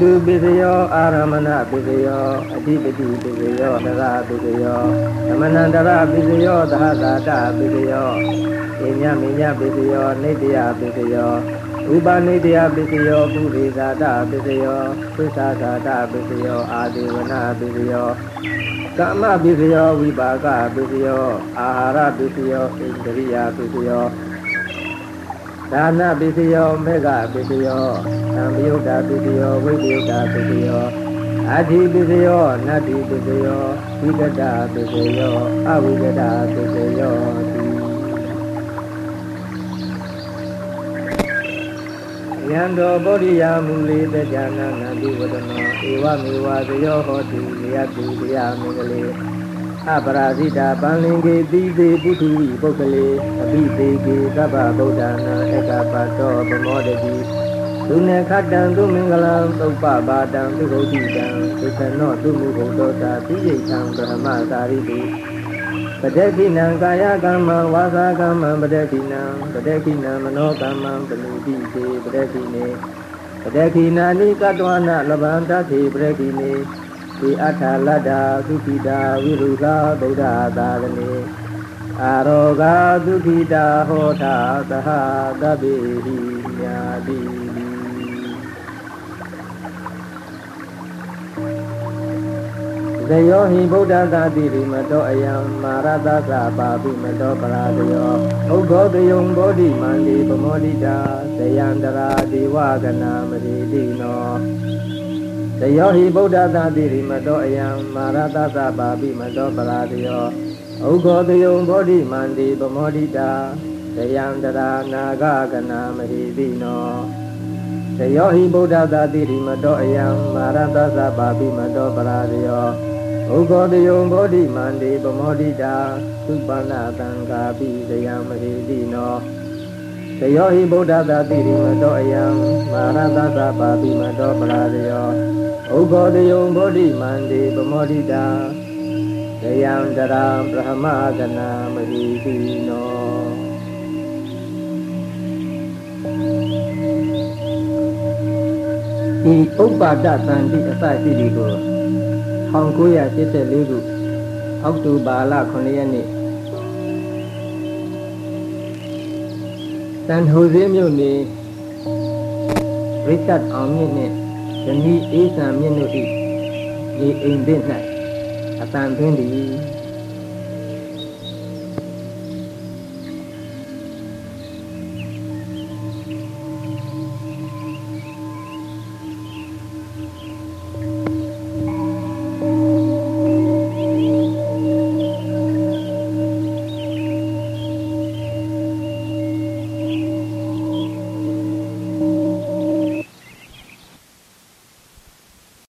တုပိစယောအာရမဏပိစယောအဓိပတိပိစယောသရပိစယောသမဏန္တရပိစယောသဟသာတပိစယောဉ္ညမိညပိစယောနေတယပိစယောဥပနိတယပစ္စယောပုရိသတာပစ္စယောသစ္စာသာတာပစ္စယောအာဒေဝနာပစ္စယောကာမပစ္စယောဝိပါကပစ္စယောအာဟာရပစ္စယောဣန္ဒရိယပစ္စယော ဒါနပစ္စယောမေဃပစ္စယောသံယုတ်တာပစ္စယောဝိပယုတ်တာပစ္စယောအာတိပစ္စယောနတ္တိပစ္စယောဝိကတပစ္စယောအဝိကတပစ္စယောယံတော်ဗောဓိယာမူလေတကြနာနန္တိဝဒနောဧဝမေဝသယောဟောတိယတ္တိတရားမင်္ဂလေ အပရာဇိတာပန္လင်ကေတိသေပုထုဝိပုဂ္ဂလေအဘိသေကေသဗ္ဗဗုဒ္ဓနာဧကပတ်တောဗမောတတိဒုနေခတံသူမင်္ဂလံသုပ္ပပါတံသူဟုတ်တိတံသုခနောသူမုဟုတောတာတိယိတံဗြဟ္မသာရိတိပတေခိနံကာယကမ္မဝါစာကမ္မပတေခိနံပတေခိနံမနောကမ္မပဏိတိတေပတေခိနေပတေခိနာနိကတဝနာလဗန္တတိပတေခိနေ ဒီအထာလတ္တာသုခိတာဝိရုသာဗုဒ္ဓသာရဏေအာရောဂသုခိတာဟောတာသဟသဗ္ဗေဟိညာတိဇယောဟိဗုဒ္ဓသာတိရိမတောအယံမာရသသပါပိမတောပရာတယောဥက္ခောတယုံဘောဓိမန္တိပမောဒိတာဇယန္တရာဒေဝကနာမရိတိနော ဇယောဟိဗုဒ္ဓသာတိရိမတောအယံမာရသသပါပိမတောပရာတယောဥက္ခောတယုံဘောဓိမန္တိပမောဒိတာဇယန္တရာနာဂကနာမရိတိနောဇယောဟိဗုဒ္ဓသာတိရိမတောအယံမာရသသပါပိမတောပရာတယောဥဂောတယုံဘောဓိမန္တေပမောဒိတာသုပန္နသံဃာပိဇယံမဟိတိနော တယောဟိဗုဒ္ဓသာတိရိမတောအယံမာရသသပါပိမတောပရာဇယောဥဂောတယုံဘောဓိမန္တေပမောဒိတာဇယံတရာဗြဟ္မကနာမဟိတိနောဒီဥပ္ပါဒတန်တိအစရှိဒီကို1984ခုအောက်တိုဘာလ9ရက်နေ့ တန်ဟိုစေးမြို့နေရိချတ်အောင်မြင့်နှင့်ဇနီးအေးဆန်မြင့်တို့၏ဒီအိမ်သစ်၌အတန်သွင်းသည်